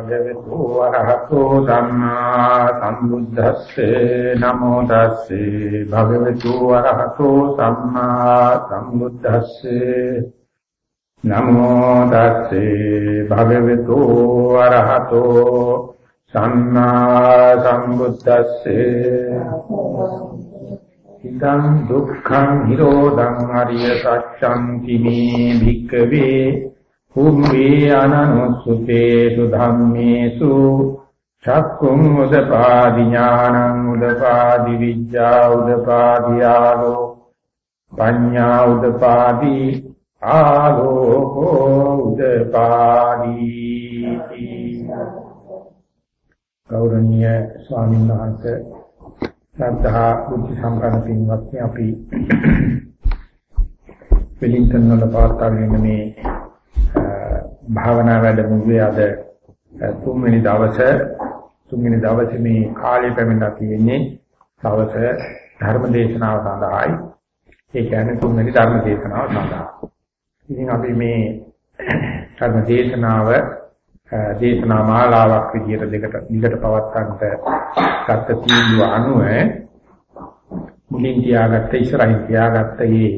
භගවතු වරහතෝ ධම්මා සම්බුද්දස්සේ නමෝ තස්සේ. භගවතු වරහතෝ සම්මා සම්බුද්දස්සේ නමෝ තස්සේ. භගවතු වරහතෝ සම්මා සම්බුද්දස්සේ. ඉදං දුක්ඛං නිරෝධං අරිය සත්‍යං කිමේ භික්ඛවේ කුම්භී අනනුසුතේසු ධම්මේසු චක්කුම් උදපාදි ඥානං උදපාදි විද්‍යා උදපාදි ආලෝ පඤ්ඤා උදපාදි ආලෝකෝ උදපාදි ගෞරවනීය ස්වාමීන් වහන්සේ සද්ධා බුද්ධ සම්පන්න පින්වත්නි අපි වෙලින්ටන් වල පාත්තාගෙන මේ භාවනා වැඩමුළුවේ අද තුන්වෙනි දවසේ තුන්වෙනි දවසේ මේ කාලය පැමිණලා තියෙන්නේ දවස ධර්ම දේශනාව සඳහායි. ඒ කියන්නේ තුන්වෙනි ධර්ම දේශනාව සඳහා. ඉතින් අපි මේ ධර්ම දේශනාව දේශනා මාලාවක් විදිහට දෙකට දිගට පවත්වන්නට ගත තීන්දුව අනුව මුලින් තියාගත්ත ඉස්සරහින් තියාගත්ත මේ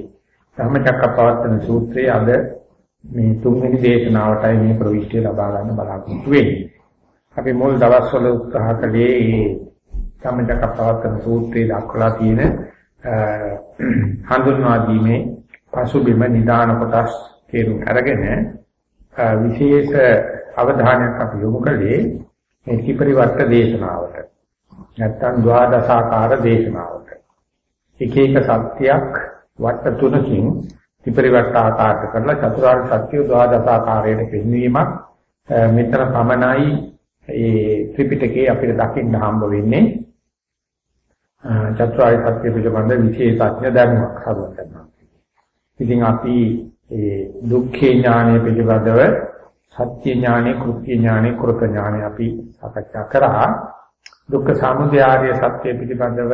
ධර්මචක්කපවත්තන සූත්‍රයේ අද මේ තුන්වෙනි දේශනාවටයි මේ ප්‍රවිෂ්ඨිය ලබා ගන්න බලාපොරොත්තු වෙන්නේ. අපි මුල් දවස්වල උත්සාහ කළේ මේ සම්මිතක පවත්තන සූත්‍රයේ දක්වලා තියෙන හඳුන්වා දීමේ පසුබිම නිදාන කොටස් තේරුම් අරගෙන විශේෂ අවධානයක් අපි යොමු කළේ මේ ත්‍රිපරිවර්ත දේශනාවට. නැත්තම් ද්වාදසාකාර දේශනාවට. එක එක සත්‍යයක් වට තුනකින් විපරිවර්ත ආකාරයට කරලා චතුරාර්ය සත්‍ය ද්වාදසාකාරයට පෙන්වීමක් මෙතන පමණයි ඒ ත්‍රිපිටකේ අපිට දකින්න හම්බ වෙන්නේ චතුරාර්ය සත්‍ය පිළිබඳ විශේෂඥ ධර්මයක් හදවතනවා. ඉතින් අපි ඒ දුක්ඛේ ඥානය පිළිබඳව සත්‍ය ඥානෙ, කෘත්‍ය ඥානෙ, කෘත ඥානෙ අපි සාකච්ඡා කරා. දුක්ඛ සමුදය ආර්ය සත්‍ය පිළිබඳව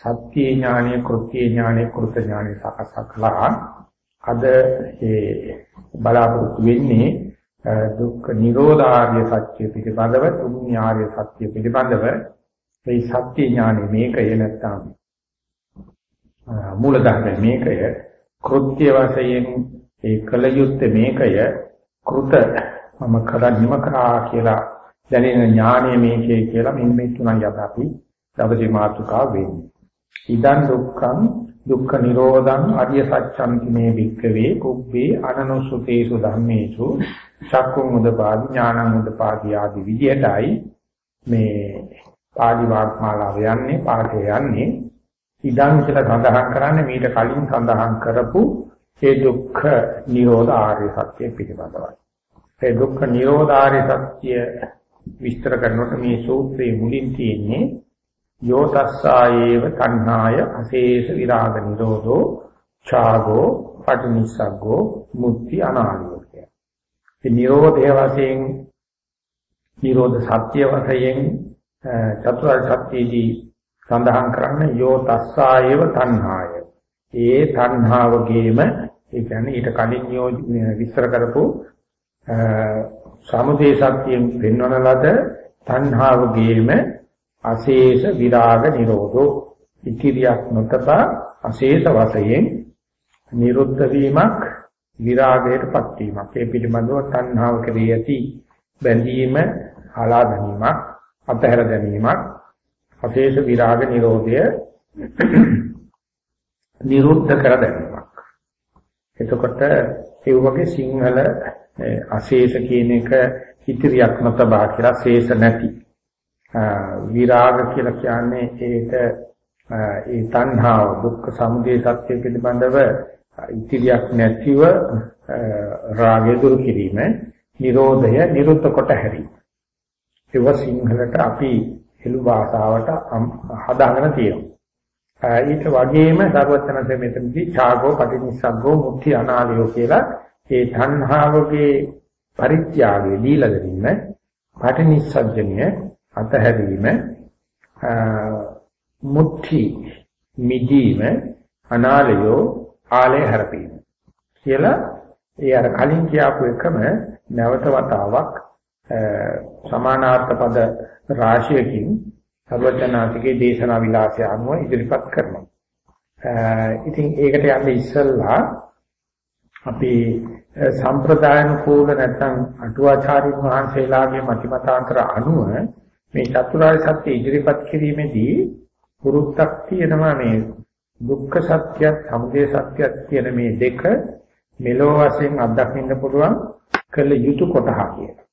සත්‍ය ඥානෙ, කෘත්‍ය ඥානෙ, කෘත ඥානෙ සාකච්ඡා කළා. අද ඒ බලාපොරොත්තු වෙන්නේ දුක්ඛ නිරෝධාර්ය සත්‍ය පිළිබඳව තුන්වෙනි ආර්ය සත්‍ය පිළිබඳව. මේ සත්‍ය ඥානෙ මේකය නැත්තම් මූල ධර්ම මේකය. කෘත්‍ය වශයෙන් ඒ කලයුත්ත මේකය. කෘත මම කරන්නම කරා කියලා දැනෙන ඥානය මේකේ කියලා මෙන්න මේ තුනයි අපි දවසේ මාතෘකාව වෙන්නේ. ඉදන් දුක්ඛං දුක්ඛ නිරෝධං අරිය සත්‍යන්ති මේ වික්කවේ කුබ්බේ අනනුසුතේසු ධම්මේසු චක්කුම් උදපාදි ඥානං උදපාදි ආදී විදියටයි මේ පාලි වාග්මාලාව යන්නේ පාඨය යන්නේ ඉදන් කියලා සඳහන් කරන්නේ මීට කලින් සඳහන් කරපු ඒ දුක්ඛ නිරෝධ ආර්ය සත්‍ය පිළිබඳවයි. ඒ දුක්ඛ නිරෝධ ආර්ය සත්‍ය විස්තර කරනකොට මේ සූත්‍රයේ මුලින් තියෙන්නේ යෝ තස්සායේව තණ්හාය අශේෂ විරාග නිරෝධෝ ඡාගෝ පටිනිස්සග්ගෝ මුක්ති අනාලෝකය. මේ නිරෝධය වශයෙන් නිරෝධ සත්‍ය වශයෙන් චතුරාර්ය සත්‍යයේදී සඳහන් කරන්නේ යෝ තස්සායේව තණ්හාය. ඒ තණ්හාවගේම ඒ කියන්නේ ඊට කලින් විස්තර කරපු සමුදේ සත්‍යයෙන් පෙන්වන ලද තණ්හාවගේම අශේෂ විරාග නිරෝධෝ. ඉතිරියක් නොතපා අශේෂ වශයෙන් නිරුද්ධ වීමක් විරාගයටපත් වීමක්. ඒ පිළිබඳව තණ්හාව කෙරෙහි ඇති බැඳීම හලා ගැනීමක් අතහැර ගැනීමක් අශේෂ විරාග නිරෝධය නිරුද්ධ කර ගැනීමක් එතකොට ඒ වගේ සිංහල අශේෂ කියන එක ඉතිරියක් නොතබා කියලා ශේෂ නැති. විරාග කියලා කියන්නේ ඒක ඒ තණ්හාව දුක්ඛ සමුදය සත්‍ය පිළිබඳව ඉතිරියක් නැතිව රාගය දුරු කිරීම නිරෝධය නිරුද්ධ කොට හැරීම. ඒව සිංහලට අපි හෙළු භාෂාවට හදාගෙන තියෙනවා. ඊට වගේම සර්වඥන්සේ මෙතනදී ඡාගෝ පටිනිස්සග්ගෝ මුක්ති අනාලයෝ කියලා ඒ තණ්හාවගේ පරිත්‍යාගය දීලා දෙන්න පටිනිස්සග්ගණිය අතහැරීම මුත්‍ති මිදීම අනාලයෝ ආලය හැරපීම කියලා ඒ අර කලින් කියපු එකම නැවත වතාවක් සමානාර්ථ පද රාශියකින් සර්වඥාතිකේ දේශනා විලාසය අනුව ඉදිරිපත් කරනවා. ඉතින් ඒකට යන්නේ ඉස්සල්ලා අපි සම්ප්‍රදායන කෝල නැත්නම් අටුවාචාරින් වහන්සේලාගේ මතිමතාන්තර අනුව මේ චතුරාර්ය සත්‍ය ඉදිරිපත් කිරීමේදී පුරුද්දක් තියෙනවා මේ දුක්ඛ සත්‍යත් සමුදය සත්‍යත් කියන මේ දෙක මෙලෝ වශයෙන් අත්දකින්න පුළුවන් කළ යුතු කොටහ කියලා.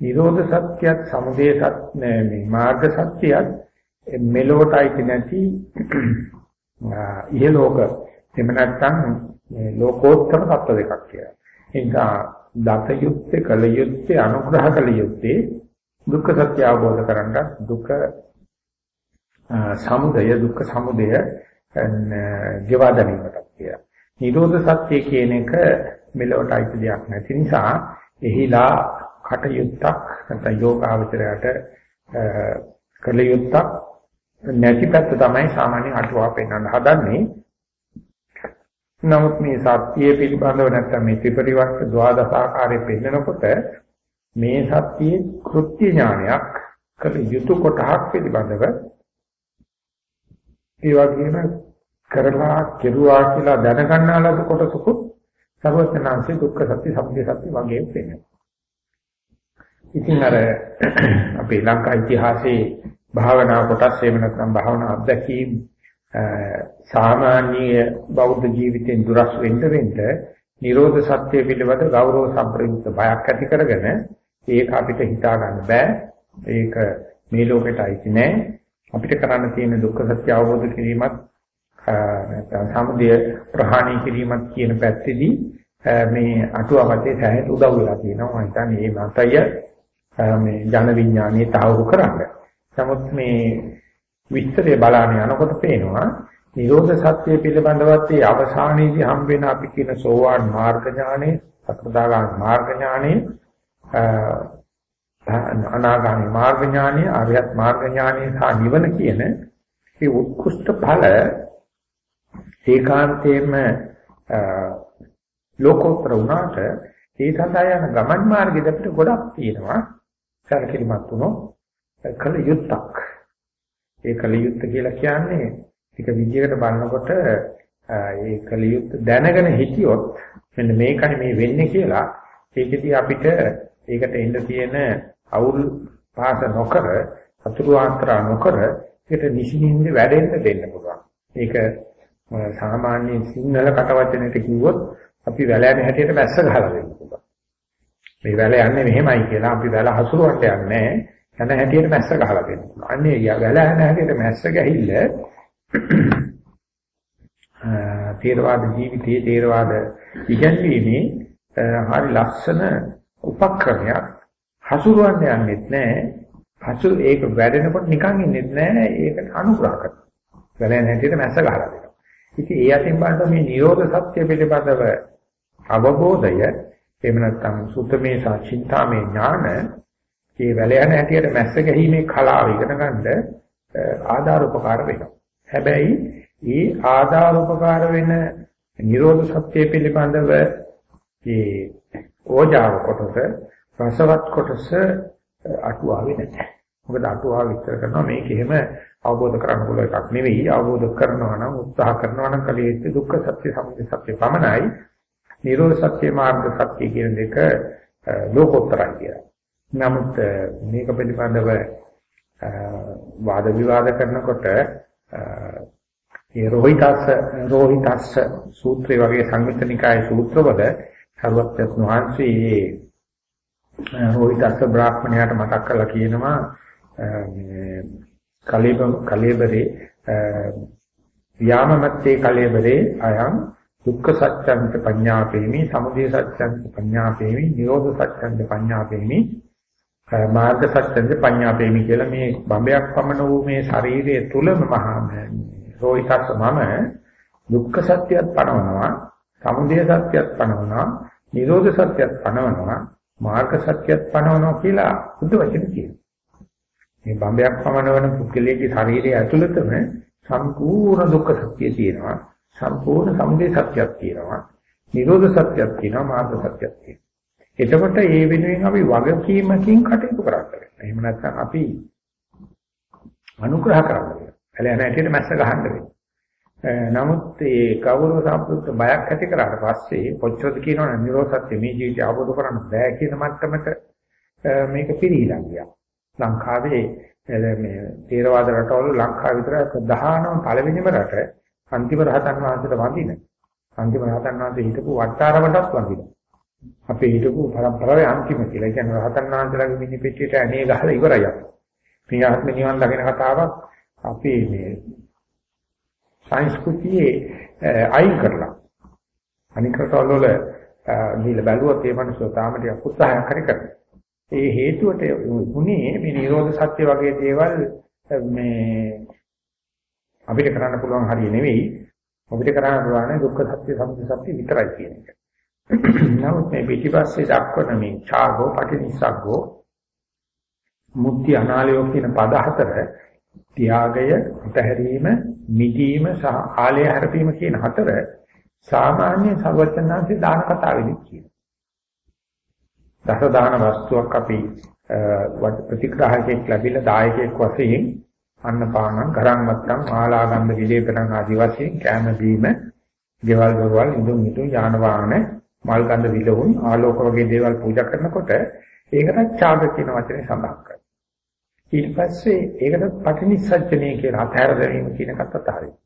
නිරෝධ සත්‍යත් සමුදය සත්‍ය මේ මාර්ග සත්‍යත් මෙලොවටයි නැති ඉහළෝක එහෙම නැත්නම් ලෝකෝත්තර තත්ත්ව දෙකක් කියලා. ඒ නිසා දත යුත්තේ කල යුත්තේ අනුග්‍රහ කල යුත්තේ දුක්ඛ සත්‍ය අවබෝධ කරගන්න දුක සමුදය දුක්ඛ සමුදය ගෙවා දැමීමට කියලා. නිරෝධ සත්‍ය කියන එක මෙලොවට අයිති දෙයක් නැති නිසා එහිලා කටයුත්තක් නැත්නම් යෝගාවචරයට කළ යුත්තක් නැති පැත්ත තමයි සාමාන්‍ය අටුවා පෙන්වන්න හදන්නේ. නමුත් මේ සත්‍යය පිළිබඳව නැත්නම් මේ ත්‍රිපරිවර්ත ද්වාදස ආකාරයේ පෙන්නකොට මේ සත්‍යයේ කෘත්‍ය ඥානයක් කළ යුතු කොටහක් පිළිබඳව ඒ වගේම කරලා කෙරුවා කියලා දැනගන්නාලද කොටසකුත් සර්වඥාන්සේ දුක්ඛ සත්‍ය සමුදය සත්‍ය වගේ වෙනවා. ඉතින් අර අපේ ලංකා ඉතිහාසයේ භාවනා කොටස් එහෙම නැත්නම් භාවනා අත්දැකීම් සාමාන්‍ය බෞද්ධ ජීවිතෙන් දුරස් වෙන්න වෙන්න නිරෝධ සත්‍ය පිළිබඳ ගෞරව සම්ප්‍රයුක්ත බයක් ඇති කරගෙන ඒක අපිට හිතා ගන්න බෑ. ඒක මේ ලෝකෙට අයිති නෑ. අපිට කරන්න තියෙන දුක්ඛ සත්‍ය අවබෝධ කිරීමත් නැත්නම් සමුදය ප්‍රහාණය කිරීමත් කියන පැත්තේදී මේ අටුවවතේ සෑහෙන උදව් වෙලා තියෙනවා. මම හිතන්නේ මේ මතය මේ ජන විඥානයේ තාවුරු කරන්න. නමුත් මේ විස්තරය බලන්න යනකොට පේනවා නිරෝධ සත්‍ය පිළිබඳවත් ඒ අවසානයේදී හම් වෙන අපි කියන සෝවාන් මාර්ග ඥානෙ, සතරදාගාමී මාර්ග ඥානෙ, අනාගාමී මාර්ග ඥානෙ, ආර්යත් මාර්ග ඥානෙ සහ නිවන කියන මේ උත්කෘෂ්ඨ ඵල ඒකාන්තයෙන්ම ලෝකෝත්තර වුණාට ඒ සඳහා යන ගමන් මාර්ගෙද අපිට ගොඩක් තියෙනවා. සැලකිලිමත් වුණොත් කල යුත්තක්. ඒ කලියුත්ත කියලා කියන්නේ එක විදියකට බලනකොට ඒ කලියුත්ත දැනගෙන හිටියොත් මෙන්න මේකයි මේ වෙන්නේ කියලා ඒකෙදි අපිට ඒකට එන්න තියෙන අවුල් පාස නොකර අතුරු ආන්තරා නොකර ඒකට නිසින්ින්ද වැඩෙන්න දෙන්න පුළුවන්. ඒක සාමාන්‍ය සිංහල කටවචනයට කිව්වොත් අපි වැලෑන හැටියට මැස්ස ගහලා දෙන්න පුළුවන්. මේ වැල යන්නේ මෙහෙමයි කියලා අපි වැල හසුරුවන්ට යන්නේ යන හැටියට මැස්ස ගහලා දෙනවා. අන්නේ වැල යන හැටියට මැස්ස ගැහිල්ල තේරවාද ජීවිතයේ තේරවාද ඉගැන්වීමේ හරි ලස්සන උපක්‍රමයක් හසුරුවන්න යන්නෙත් නැහැ. හසු ඒක වැඩෙනකොට නිකන් ඉන්නෙත් නැහැ. ඒකට අනුග්‍රහ කරනවා. වැල යන හැටියට මැස්ස ගහලා දෙනවා. ඉතින් ඒ අතින් බලද්දී මේ නිරෝධ සත්‍ය පිළිබඳව අවබෝධය එහෙම නැත්නම් සුත්තමේ සාචින්තාමේ ඥාන මේ වැල යන හැටියට මැස්ස ගැහිීමේ කලාව ඉගෙන ගන්න ආධාර උපකාර වෙනවා. හැබැයි මේ ආධාර උපකාර වෙන නිරෝධ සත්‍ය පිළිබඳව මේ ඕජාව කොටස රසවත් කොටස අටුවාවේ නැහැ. මොකද අටුවාව විස්තර කරනවා මේක එහෙම අවබෝධ කරගන්න පුළුවන් එකක් නෙවෙයි. අවබෝධ කරනවා නම් උත්සාහ කරනවා නම් කලියෙත් දුක්ඛ සත්‍ය සමුදය සත්‍ය පමණයි. නිරෝධ සත්‍ය මාර්ග සත්‍ය කියන දෙක ලෝකෝත්තරයි කියලා. නමුත් මේක පිළිබඳව වාද විවාද කරනකොට ඒ රෝහිතස්ස රෝහිතස්ස සූත්‍රය වගේ සංයුත්තනිකායේ සූත්‍රවල සරුවත් වහන්සේ රෝහිතස්ස බ්‍රාහ්මණයාට මතක් කරලා කියනවා මේ කලේබ කලේබරේ ව්‍යාමමත්තේ කලේබරේ අයං දුක්ඛ සත්‍යන්ත පඤ්ඤාපේමි සමුදය සත්‍යන්ත පඤ්ඤාපේමි නිරෝධ සත්‍යන්ත පඤ්ඤාපේමි මාර්ග සත්‍යද පඤ්ඤාපේමි කියලා මේ බඹයක් පමණ වූ මේ ශරීරය තුලම මහා රෝහිතස් මම දුක්ඛ සත්‍යයත් පනවනවා. සමුදය සත්‍යයත් පනවනවා නිරෝධ සත්‍යයත් පනවනවා මාර්ග සත්‍යයත් පනවනවා කියලා බුදු වචන කියනවා මේ බඹයක් පමණ වන පුද්ගලයේ ශරීරය ඇතුළතම සම්පූර්ණ දුක්ඛ සත්‍යය තියෙනවා සම්පූර්ණ සමුදය සත්‍යයක් තියෙනවා නිරෝධ සත්‍යයක් තියෙනවා මාර්ග සත්‍යයක් තියෙනවා එතකොට ඒ වෙනුවෙන් අපි වගකීමකින් කටයුතු කරන්න වෙනවා. එහෙම නැත්නම් අපි අනුග්‍රහ කරන්න වෙනවා. ඇලෙන හැටියට මැස්ස ගහන්න වෙනවා. නමුත් ඒ ගෞරව සම්පූර්ණ බයක් ඇති කරාට පස්සේ කොච්චරද කියනවනේ නිරෝධසත්‍ය මේ ජීවිතය අවබෝධ කරගන්න බෑ කියන මට්ටමට මේක පිළිහිලා ගියා. ලංකාවේ මේ තේරවාද රටවල ලංකාව විතර 19 පළවෙනිම රට අන්තිම රහතන් වහන්සේට වඳින. අන්තිම රහතන් වහන්සේ හිටපු වට්ටාරවටත් වඳින. අපේ හිටපු පරම්පරාවේ අන්තිම කියලා. ඒ කියන්නේ රහතන් වහන්සේලාගේ මිනි පෙට්ටියට ඇනේ ගහලා ඉවරයි අපි. මේ ආත්ම නිවන් දකින කතාවක් අපේ මේ සංස්කෘතියේ අයින් කරලා අනික රටවල් වල ගිහිල්ලා බැලුවොත් ඒ මිනිස්සු තාම ටිකක් උත්සාහයක් හරි කරනවා. ඒ හේතුවට උනේ මේ නිරෝධ සත්‍ය වගේ දේවල් මේ අපිට කරන්න පුළුවන් හරිය නෙවෙයි. අපිට කරන්න පුළුවන් දුක්ඛ සත්‍ය සමුදය සත්‍ය විතරයි කියන එක. නමුත් මේ පිටිපස්සේ දක්වන මේ ඡාගෝ පටිනිස්සග්ගෝ මුක්ති අනාලයෝ කියන පද හතර ත්‍යාගය, අතහැරීම, මිදීම සහ ආලය හැරපීම කියන හතර සාමාන්‍ය සර්වඥාන්සේ දාන කතාවෙදි කියනවා. දස දාන වස්තුවක් අපි ප්‍රතිග්‍රහකෙක් ලැබිලා දායකයෙක් වශයෙන් අන්නපාන, ගරම් මත්තම්, ආලාගන්ධ විලේපන ආදී වශයෙන් කැම බීම, ගෙවල් දොරවල්, ඉදුම් ඉදුම් යාන වාහන, මල් ගන්ධ විලවුන්, ආලෝක වගේ දේවල් පූජා කරනකොට ඒකට ඡාග කියන වචනේ සඳහන් කරනවා. ඊට පස්සේ ඒකට පටිනිස්සජ්ජනේ කියලා අතහැර දැමීම කියන එකත් අතහරිනවා.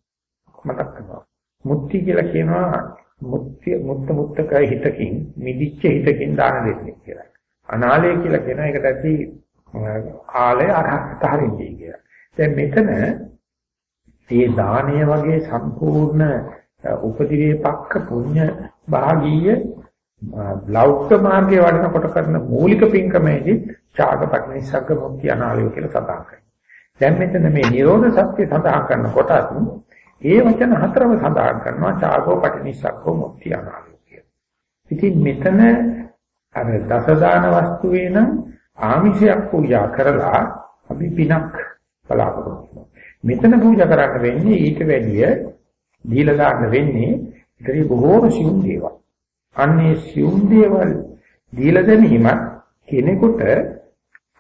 මතක් කරනවා. මුක්ති කියලා කියනවා මුක්තිය මුත්ත මුත්තක හිතකින් මිදිච්ච හිතකින් දාන දෙන්නේ කියලා. අනාලය කියලා කියන එකට ඇති ආලය අතහරින්නේ කියලා. දැන් මෙතන මේ දානය වගේ සම්පූර්ණ උපදිවේ පක්ක පුඤ්ඤ භාගීය ලෞකික මාර්ගයේ වඩනකොට කරන මූලික පින්කමේදී ඡාගපට්ඨ නිසග්ග මුක්ති අනාලය කියලා සඳහන් කරනවා. දැන් මෙතන මේ නිරෝධ සත්‍ය සඳහන් කරනකොටත් ඒ වචන හතරම සඳහන් කරනවා ඡාගෝ පටිනිසග්ගෝ මුක්ති අනාලය කියලා. ඉතින් මෙතන අර දසදාන වස්තුවේ නම් ආමිෂයක් පූජා කරලා අපි පිනක් බලාපොරොත්තු මෙතන පූජා කරන්න වෙන්නේ ඊට වැඩිය දීලා දාන්න වෙන්නේ ඉතින් බොහෝම සියුම් දේවල්. අන්නේ සියුම් දේවල් දීලා දැමීමත් කෙනෙකුට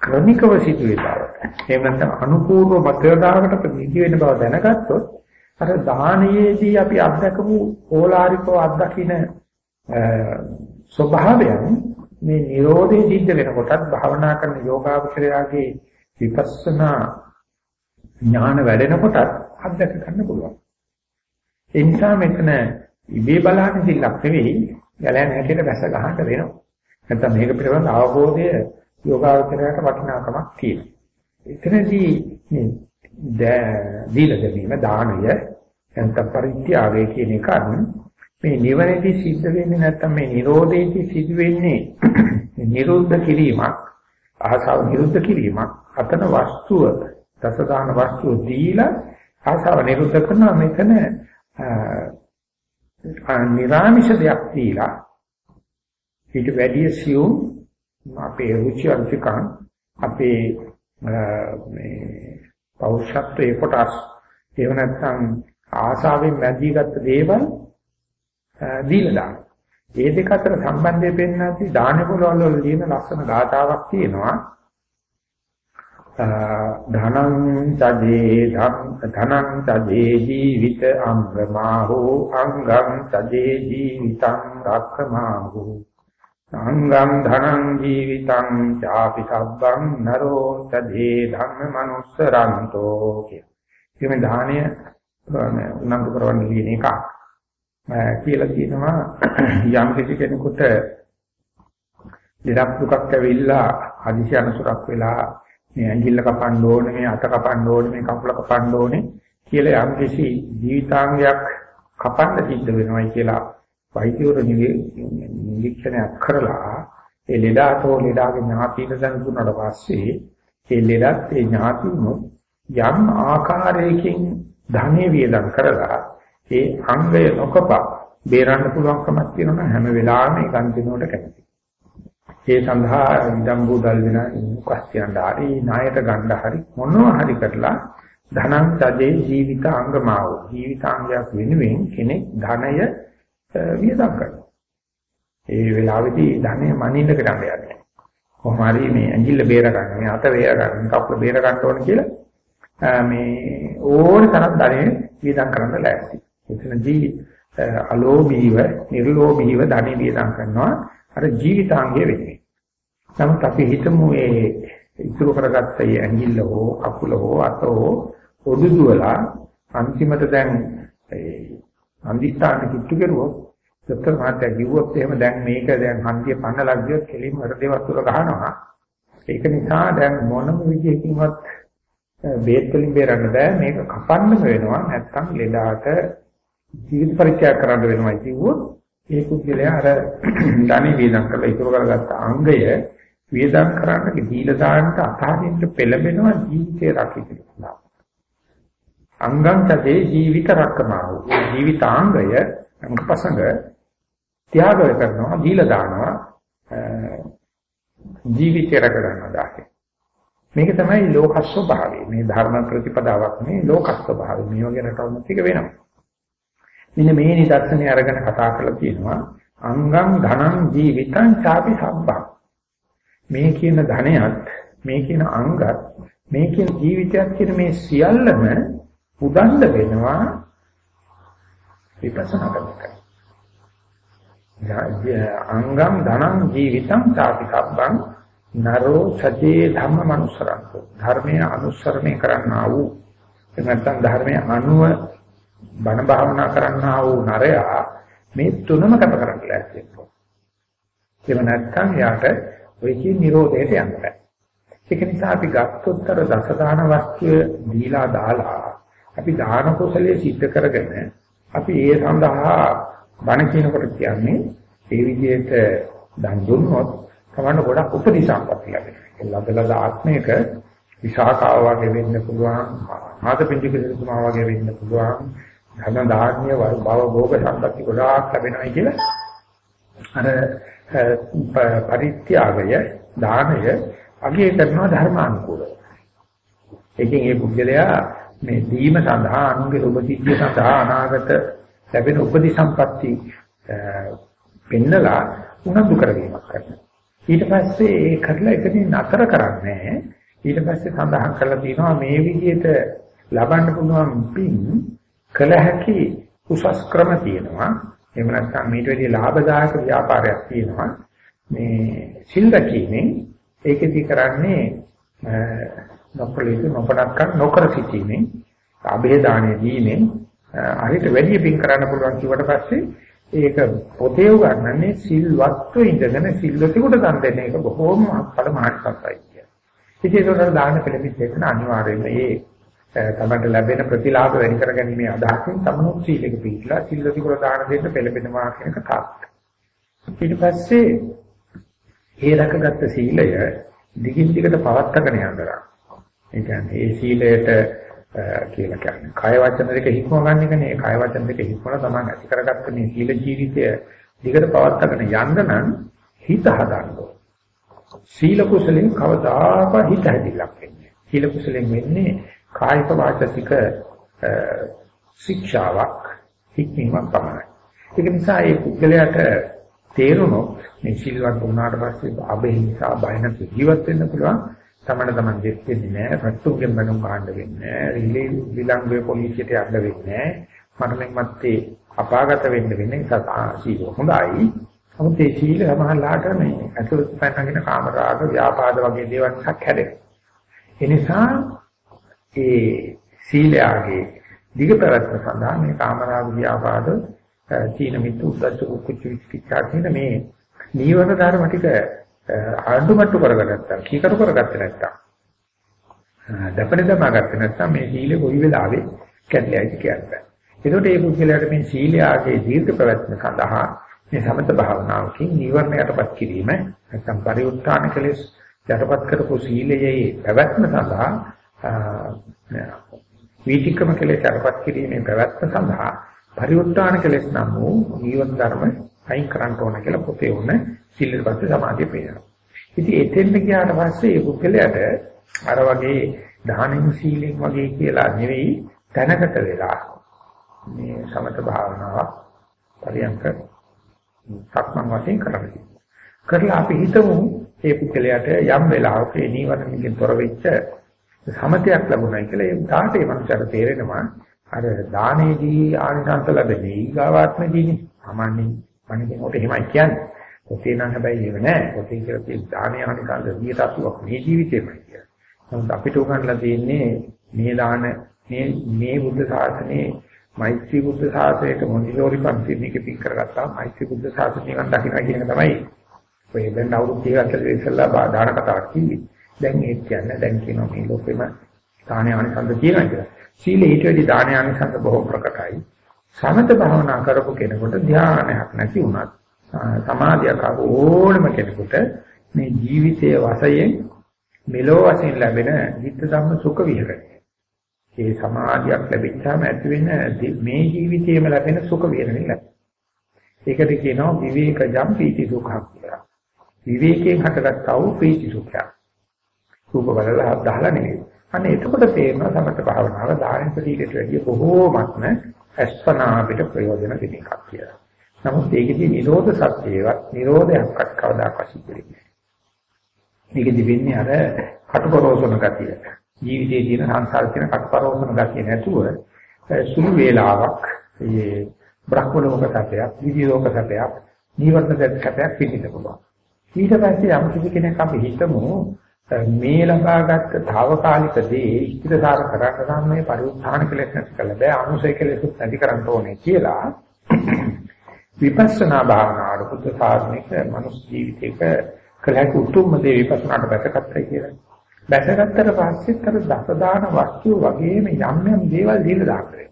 ක්‍රමිකව සිදුවේ බව. එහෙම නැත්නම් අනුපූර්ව මතයදාකට ප්‍රතිදි වෙන බව දැනගත්තොත් අර දානයේදී අපි අත්දකපු ඕලාරිකව අත්දකින ස්වභාවයන් මේ Nirodhe සිද්ධ වෙනකොටත් භාවනා කරන යෝගාවචරයාගේ විපස්සනා ඥාන වැඩෙනකොටත් අත්දක ගන්න පුළුවන්. ඒ නිසා මෙතන ඉබේ බලන්නේ සිල්ලක් නෙවෙයි යලයන් හැටියට වැස ගහන්න වෙනවා. නැත්නම් මේක පිළිබඳ අවබෝධය යෝගාවචරයට වටිනාකමක් තියෙනවා. එතනදී මේ දීලා දෙවීම දානය නැත්නම් පරිත්‍යාගය කියන එක මේ නිවනේදී සිද්ධ වෙන්නේ නැත්නම් මේ Nirodheදී සිද්ධ වෙන්නේ නිරුද්ධ කිරීමක් ආසාව නිරුද්ධ කිරීමක් අතන වස්තුව දසදාන වස්තුව දීලා ආසාව නිරුද්ධ කරනවා මෙතන නිරාමිෂ දෙයක් දීලා ඊට වැඩිය සියුම් අපේ රුචි අරුචිකන් අපේ මේ පෞෂත්වයේ කොටස් ඒව නැත්නම් ආසාවෙන් මැදී ගත්ත දේවල් දීලා දාන. ඒ දෙක අතර සම්බන්ධය පෙන්වද්දී දාන පොළවල් වල ලියන ලස්සන ගාථාවක් තියෙනවා. ධනං තදේ ධනං තදේ ජීවිත අංගමාහෝ අංගං තදේ ජීවිතං රක්ඛමාහෝ සංගම් ධනං ජීවිතං චාපි සබ්බං නරෝ තදේ ධම්ම මනුස්සරන්තෝ කිය. මේ දානය උනන්දු කරවන්න ලියන එක කියලා කියනවා යම් කිසි කෙනෙකුට ඉරක් දුකක් ඇවිල්ලා හදිසි අනසුරක් වෙලා මේ ඇඟිල්ල කපන්න ඕනේ මේ අත කපන්න ඕනේ මේ කකුල කපන්න ඕනේ කියලා යම් කිසි ජීවිතාංගයක් කපන්න සිද්ධ වෙනවයි කියලා වෛද්‍යවරු නිරීක්ෂණයක් කරලා ඒ ලෙඩාටෝ ලෙඩාගේ ඥාතින දැනුනට පස්සේ ඒ ලෙඩත් ඒ ඥාතිනු යම් ආකාරයකින් ධනෙ වියදම් කරලා ඒ අංගය නොකප බේරන්න පුළුවන්කමක් තියෙනවා හැම වෙලාවෙම ඒ කන්තිනෝට කැමති. ඒ සඳහා ඉදම්බු දල් වෙන කුස්තියන් ධාරි ණයට ගන්න හරි මොනවා හරි කරලා ධනං තදේ ජීවිත අංගමාව ජීවිතාංගයක් වෙනුවෙන් කෙනෙක් ධනය වියදම් කරනවා. ඒ වෙලාවේදී ධනෙ මනින්න කරන්න යන්නේ. කොහොම හරි මේ ඇඟිල්ල බේර ගන්න, මේ අත බේර ගන්න, කකුල බේර ගන්න ඕන කියලා මේ ඕන තරම් ධනෙ වියදම් කරන්න ලෑස්ති. එතනදී අලෝභීව, නිර්ලෝභීව ධනෙ වියදම් කරනවා අර ජීවිතාංගය වෙන්නේ. නමුත් අපි හිතමු ඒ ඉතුරු කරගත්ත ඒ ඇඟිල්ල හෝ අකුල හෝ අත හෝ ඔඩුදුවලා අන්තිමට දැන් ඒ අන්දිස්ථාන කිට්ටු කරුවොත් දොස්තර මහත්තයා කිව්වොත් එහෙම දැන් මේක දැන් හන්දිය පන්නලා ගියොත් කෙලින්ම හෘදේ වස්තුර ගහනවා. ඒක නිසා දැන් මොනම විදියකින්වත් බේත් වලින් බේරන්න බෑ මේක කපන්නම වෙනවා නැත්තම් ලෙඩාට ජීවිත පරිත්‍යාග කරන්න වෙනවා කිව්වොත් ඒ කුජලයා අර ධනි වේදම් කරලා ඉතුරු කරගත්ත අංගය වේදම් කරන්න දීලා දාන්නට අතහරින්න පෙළඹෙනවා ජීවිතේ රකින්න. අංගං තදේ ජීවිත රක්කමාව. ඒ ජීවිතාංගය අංගපසංග ත්‍යාග කරනවා දීලා දානවා ජීවිතය රැක ගන්නවා දාසේ. මේක තමයි ලෝක ස්වභාවය. මේ ධර්ම ප්‍රතිපදාවක් නේ ලෝක ස්වභාවය. මේ වගේ රටවල් ටික වෙනවා. මෙන්න මේ නිදර්ශනය අරගෙන කතා කරලා තියෙනවා අංගං ධනං ජීවිතං ചാපි සබ්බං. මේ කියන ධනයත් මේ කියන අංගත් මේ කියන ජීවිතයත් කියන මේ සියල්ලම උදන්න වෙනවා විපස්සනා කරනකොට. අංගම් ධනං ජීවිතං සාපි සබ්බං නරෝ සජේ ධම්ම මනුසරන්තෝ ධර්මයේ අනුසරණය කරන්නා වූ එනත්තම් ධර්මයේ අනුව බණ භාවනා කරන්නා වූ නරයා මේ තුනම කැප කරන්න ලෑස්තියි. එහෙම නැත්නම් යාට ඔය කියන නිරෝධයට යන්න බෑ. ඒක නිසා අපි ගත්තොත්තර දසදාන වස්තුව දීලා දාලා අපි දාන කුසලයේ සිද්ධ කරගෙන අපි ඒ සඳහා බණ කියනකොට කියන්නේ ඒ විදිහට දන් දුන්නොත් තමයි ගොඩක් උපදීසම්පත් ලැබෙනවා. ලබලද ආත්මයක විසාකාව වගේ වෙන්න පුළුවන්, ආදපින්ජික සිතුමා වගේ වෙන්න පුළුවන්, ධන දාර්ණ්‍ය භව භෝග සම්පatti ගොඩාක් ලැබෙනවා කියලා අර පරිත්‍යාගය, දානය අගය කරනවා ධර්මානුකූලව. ඒකෙන් ඒ පුද්ගලයා මේ දීම සඳහා අනුගේ ඔබ සිද්ධිය සඳහා අනාගත ලැබෙන උපදි සම්පatti පෙන්නලා උනන්දු කරගීමක් කරනවා. ඊට පස්සේ ඒ කරලා එකකින් නතර කරන්නේ ඊට පස්සේ සඳහන් කරලා තියෙනවා මේ විදිහට ලබන්න පුළුවන් පින් කළ හැකි උසස් ක්‍රම තියෙනවා. එහෙම නැත්නම් මීට වැඩිය ලාභදායක ව්‍යාපාරයක් තියෙනවා. මේ සිල් රැකීමෙන් ඒකෙදි කරන්නේ නොකලිත නොපඩක්ක නොකර සිටීමෙන් අභේදානෙ දීමෙන් අහිත වැඩි පින් කරන්න පුළුවන් කිව්වට පස්සේ ඒක පොතේ උගන්වන්නේ සිල්වත්ව ඉඳගෙන සිල්වතෙකුට දන් දෙන එක බොහෝම අපල මහත්සත්යි කිය. ඉතින් ඒකට දාන පිළිපිට එකන අනිවාර්යයෙන්ම මේ තමන්ට ලැබෙන ප්‍රතිලාභ වැඩි කරගැනීමේ අදහසින් තමනුත් සීලෙක පිළිලා සිල්වතෙකුට දාන දෙන්න පෙළඹෙනවා කියන කතාවක්. ඊට පස්සේ ඒ රැකගත්ත සීලය දිගින් දිගට පවත්වාගෙන යනවා. ඒ කියන්නේ ඒ සීලයට කියලා කියන්නේ කය වචන දෙක හික්ම ගන්න එකනේ. කය වචන දෙක හික්මන තමයි ඇති කරගත්ත මේ සීල ජීවිතය දිගට පවත්වාගෙන යන්න නම් හිත හදන්න සීල කුසලෙන් කවදාකවත් හිත හැදිලක් වෙන්නේ. සීල කුසලෙන් වෙන්නේ කායික වාචික ශික්ෂාවක් හික්මීමක් පමණයි. ඒක නිසා මේ පුද්ගලයාට තේරුණොත් මේ සිල්වත් වුණාට පස්සේ අබහිංසා බය නැති ජීවත් වෙන්න පුළුවන්. තමන තමන් දෙස් වෙන්නේ නැහැ, රත්තුන්ගෙන් බණුම් ගන්න වෙන්නේ නැහැ, රිලේ විලංගුවේ පොලිසියට යන්න වෙන්නේ නැහැ. මරණයන් මැත්තේ අපාගත වෙන්න වෙන්නේ සීල හොඳයි. නමුත් ඒ සීල සමහරලාට මේ අසුරුත් පැනගෙන කාමරාග ව්‍යාපාද වගේ දේවල් එකක් හැදෙනවා. ඒ නිසා ඒ සීලයගේ දිග පැවැත්ම සඳහා මේ කාමරාග ව්‍යාපාද තීන මිත්‍ර උද්දච්ච කුච්ච විචිකිච්ඡා කියන මේ නීවර ධර්ම ටික ආඩුමට්ටු කරගත්තා නැත්නම් කීකරු කරගත්තේ නැත්නම් දපණ දමාගත්තේ නැත්නම් මේ සීලෙ කොයි වෙලාවෙ කැඩලයි කියන්නේ. ඒකට මේ පුද්ගලයාට මේ සීලය ආගේ දීර්ඝ ප්‍රවැත්ම සඳහා මේ සමත භාවනාවකින් නීවරණයටපත් කිරීම නැත්නම් පරිඋත්ථාන කලෙස් යටපත් කරපු සීලයේ පැවැත්ම සඳහා වීතික්‍රම කලෙස් යටපත් කිරීමේ පැවැත්ම සඳහා පරිඋත්ථාන කලෙස් නම් වූ නීවරණ ධර්ම අයින් කරන්න ඕන කියලා පොතේ උන සිල්ලට පස්සේ සමාධිය පේනවා. ඉතින් එතෙන්ට ගියාට පස්සේ ඒ පුද්ගලයාට අර වගේ දානෙන් සීලෙන් වගේ කියලා නෙවෙයි තැනකට වෙලා මේ සමත භාවනාව පරියන්ක සක්මන් වශයෙන් කරන්නේ. කරලා අපි හිතමු මේ පුද්ගලයාට යම් වෙලාවක ඒ නීවරණකින් තොර වෙච්ච සමතයක් ලැබුණයි කියලා ඒ දාට ඒ මනුස්සයාට තේරෙනවා අර දානේදී ආනිසංස ලැබෙන්නේ ඊගාවාත්මදීනේ. සාමාන්‍යයෙන් මනින් කොට එහෙමයි කියන්නේ. පොතේ නම් හැබැයි ඒක නෑ. පොතේ කියලා තියෙන දානේ ආනිසංස 180ක් මේ ජීවිතේමයි කියලා. නමුත් අපිට උගන්ලා තියෙන්නේ මේ දාන මේ මේ බුද්ධ ශාසනයේ මෛත්‍රී බුද්ධ ශාසනයට මොන්ටිසෝරි පන්ති මේක පික් කරගත්තා මෛත්‍රී බුද්ධ ශාසනය නිකන් දකින්න කියන එක තමයි ඔය දැන් අවුරුදු 30ක් කියලා ඉස්සෙල්ලා දාන කතාවක් කිව්වේ. දැන් ඒක කියන්නේ දැන් කියනවා මේ ලෝකෙම දාන ආනිසංස තියෙනවා කියලා. සීලේ ඊට වැඩි දාන ආනිසංස බොහෝ ප්‍රකටයි. සමත භාවනා කරපු කෙනෙකුට ධානයක් නැති වුණත් සමාධියක් ඕනම කෙනෙකුට මේ ජීවිතයේ වශයෙන් මෙලෝ වශයෙන් ලැබෙන ධිට්ඨ ධම්ම සුඛ විහරණය. ඒ සමාධියක් ලැබිච්චාම ඇති වෙන මේ ජීවිතයේම ලැබෙන සුඛ විහරණය ලැබෙනවා. ඒකට කියනවා විවේකජම් පීති සුඛක් කියලා. විවේකයෙන් හටගත්තා වූ පීති සුඛය. රූප බලලා දහලා නෙවෙයි. අනේ එතකොට තේරෙනවා සමත භාවනාව ධාරණ ප්‍රතිලයට වැඩිය බොහෝමත්ම අස්පනා අපිට ප්‍රයෝජන දෙන එකක් කියලා. නමුත් ඒකෙදී නිරෝධ සත්‍යයවත් නිරෝධයක්වත් කවදාකවත් සිද්ධ වෙන්නේ නැහැ. මේකෙදි වෙන්නේ අර කටපරෝසන ගතිය. ජීවිතයේ තියෙන සංසාරේ තියෙන කටපරෝසන ගතිය නැතුව සුළු වේලාවක් මේ බ්‍රහ්ම ලෝක සත්‍යයක්, විදි ලෝක සත්‍යයක්, නිවර්ත සත්‍යයක් පිටිට පුළුවන්. ඊට පස්සේ යම් කිසි කෙනෙක් අපි හිතමු මේ ලබාගත් తాවකාලික දේ ඉස්තිරසාර කරගන්න නම් මේ පරිඋත්ථාන කෙලෙස් නැති කළ බෑ අනුසය කෙලෙස් නැති කරන්න ඕනේ කියලා විපස්සනා භාවනාවට පුත් සාධනික මනුස්ස ජීවිතයක කලහක උතුම්ම දේ විපස්සනාට බැසගත්තයි කියලා. බැසගත්තට පස්සෙත් අර දසදාන වස්තු වගේම යම් යම් දේවල් දීලා දාන්නේ.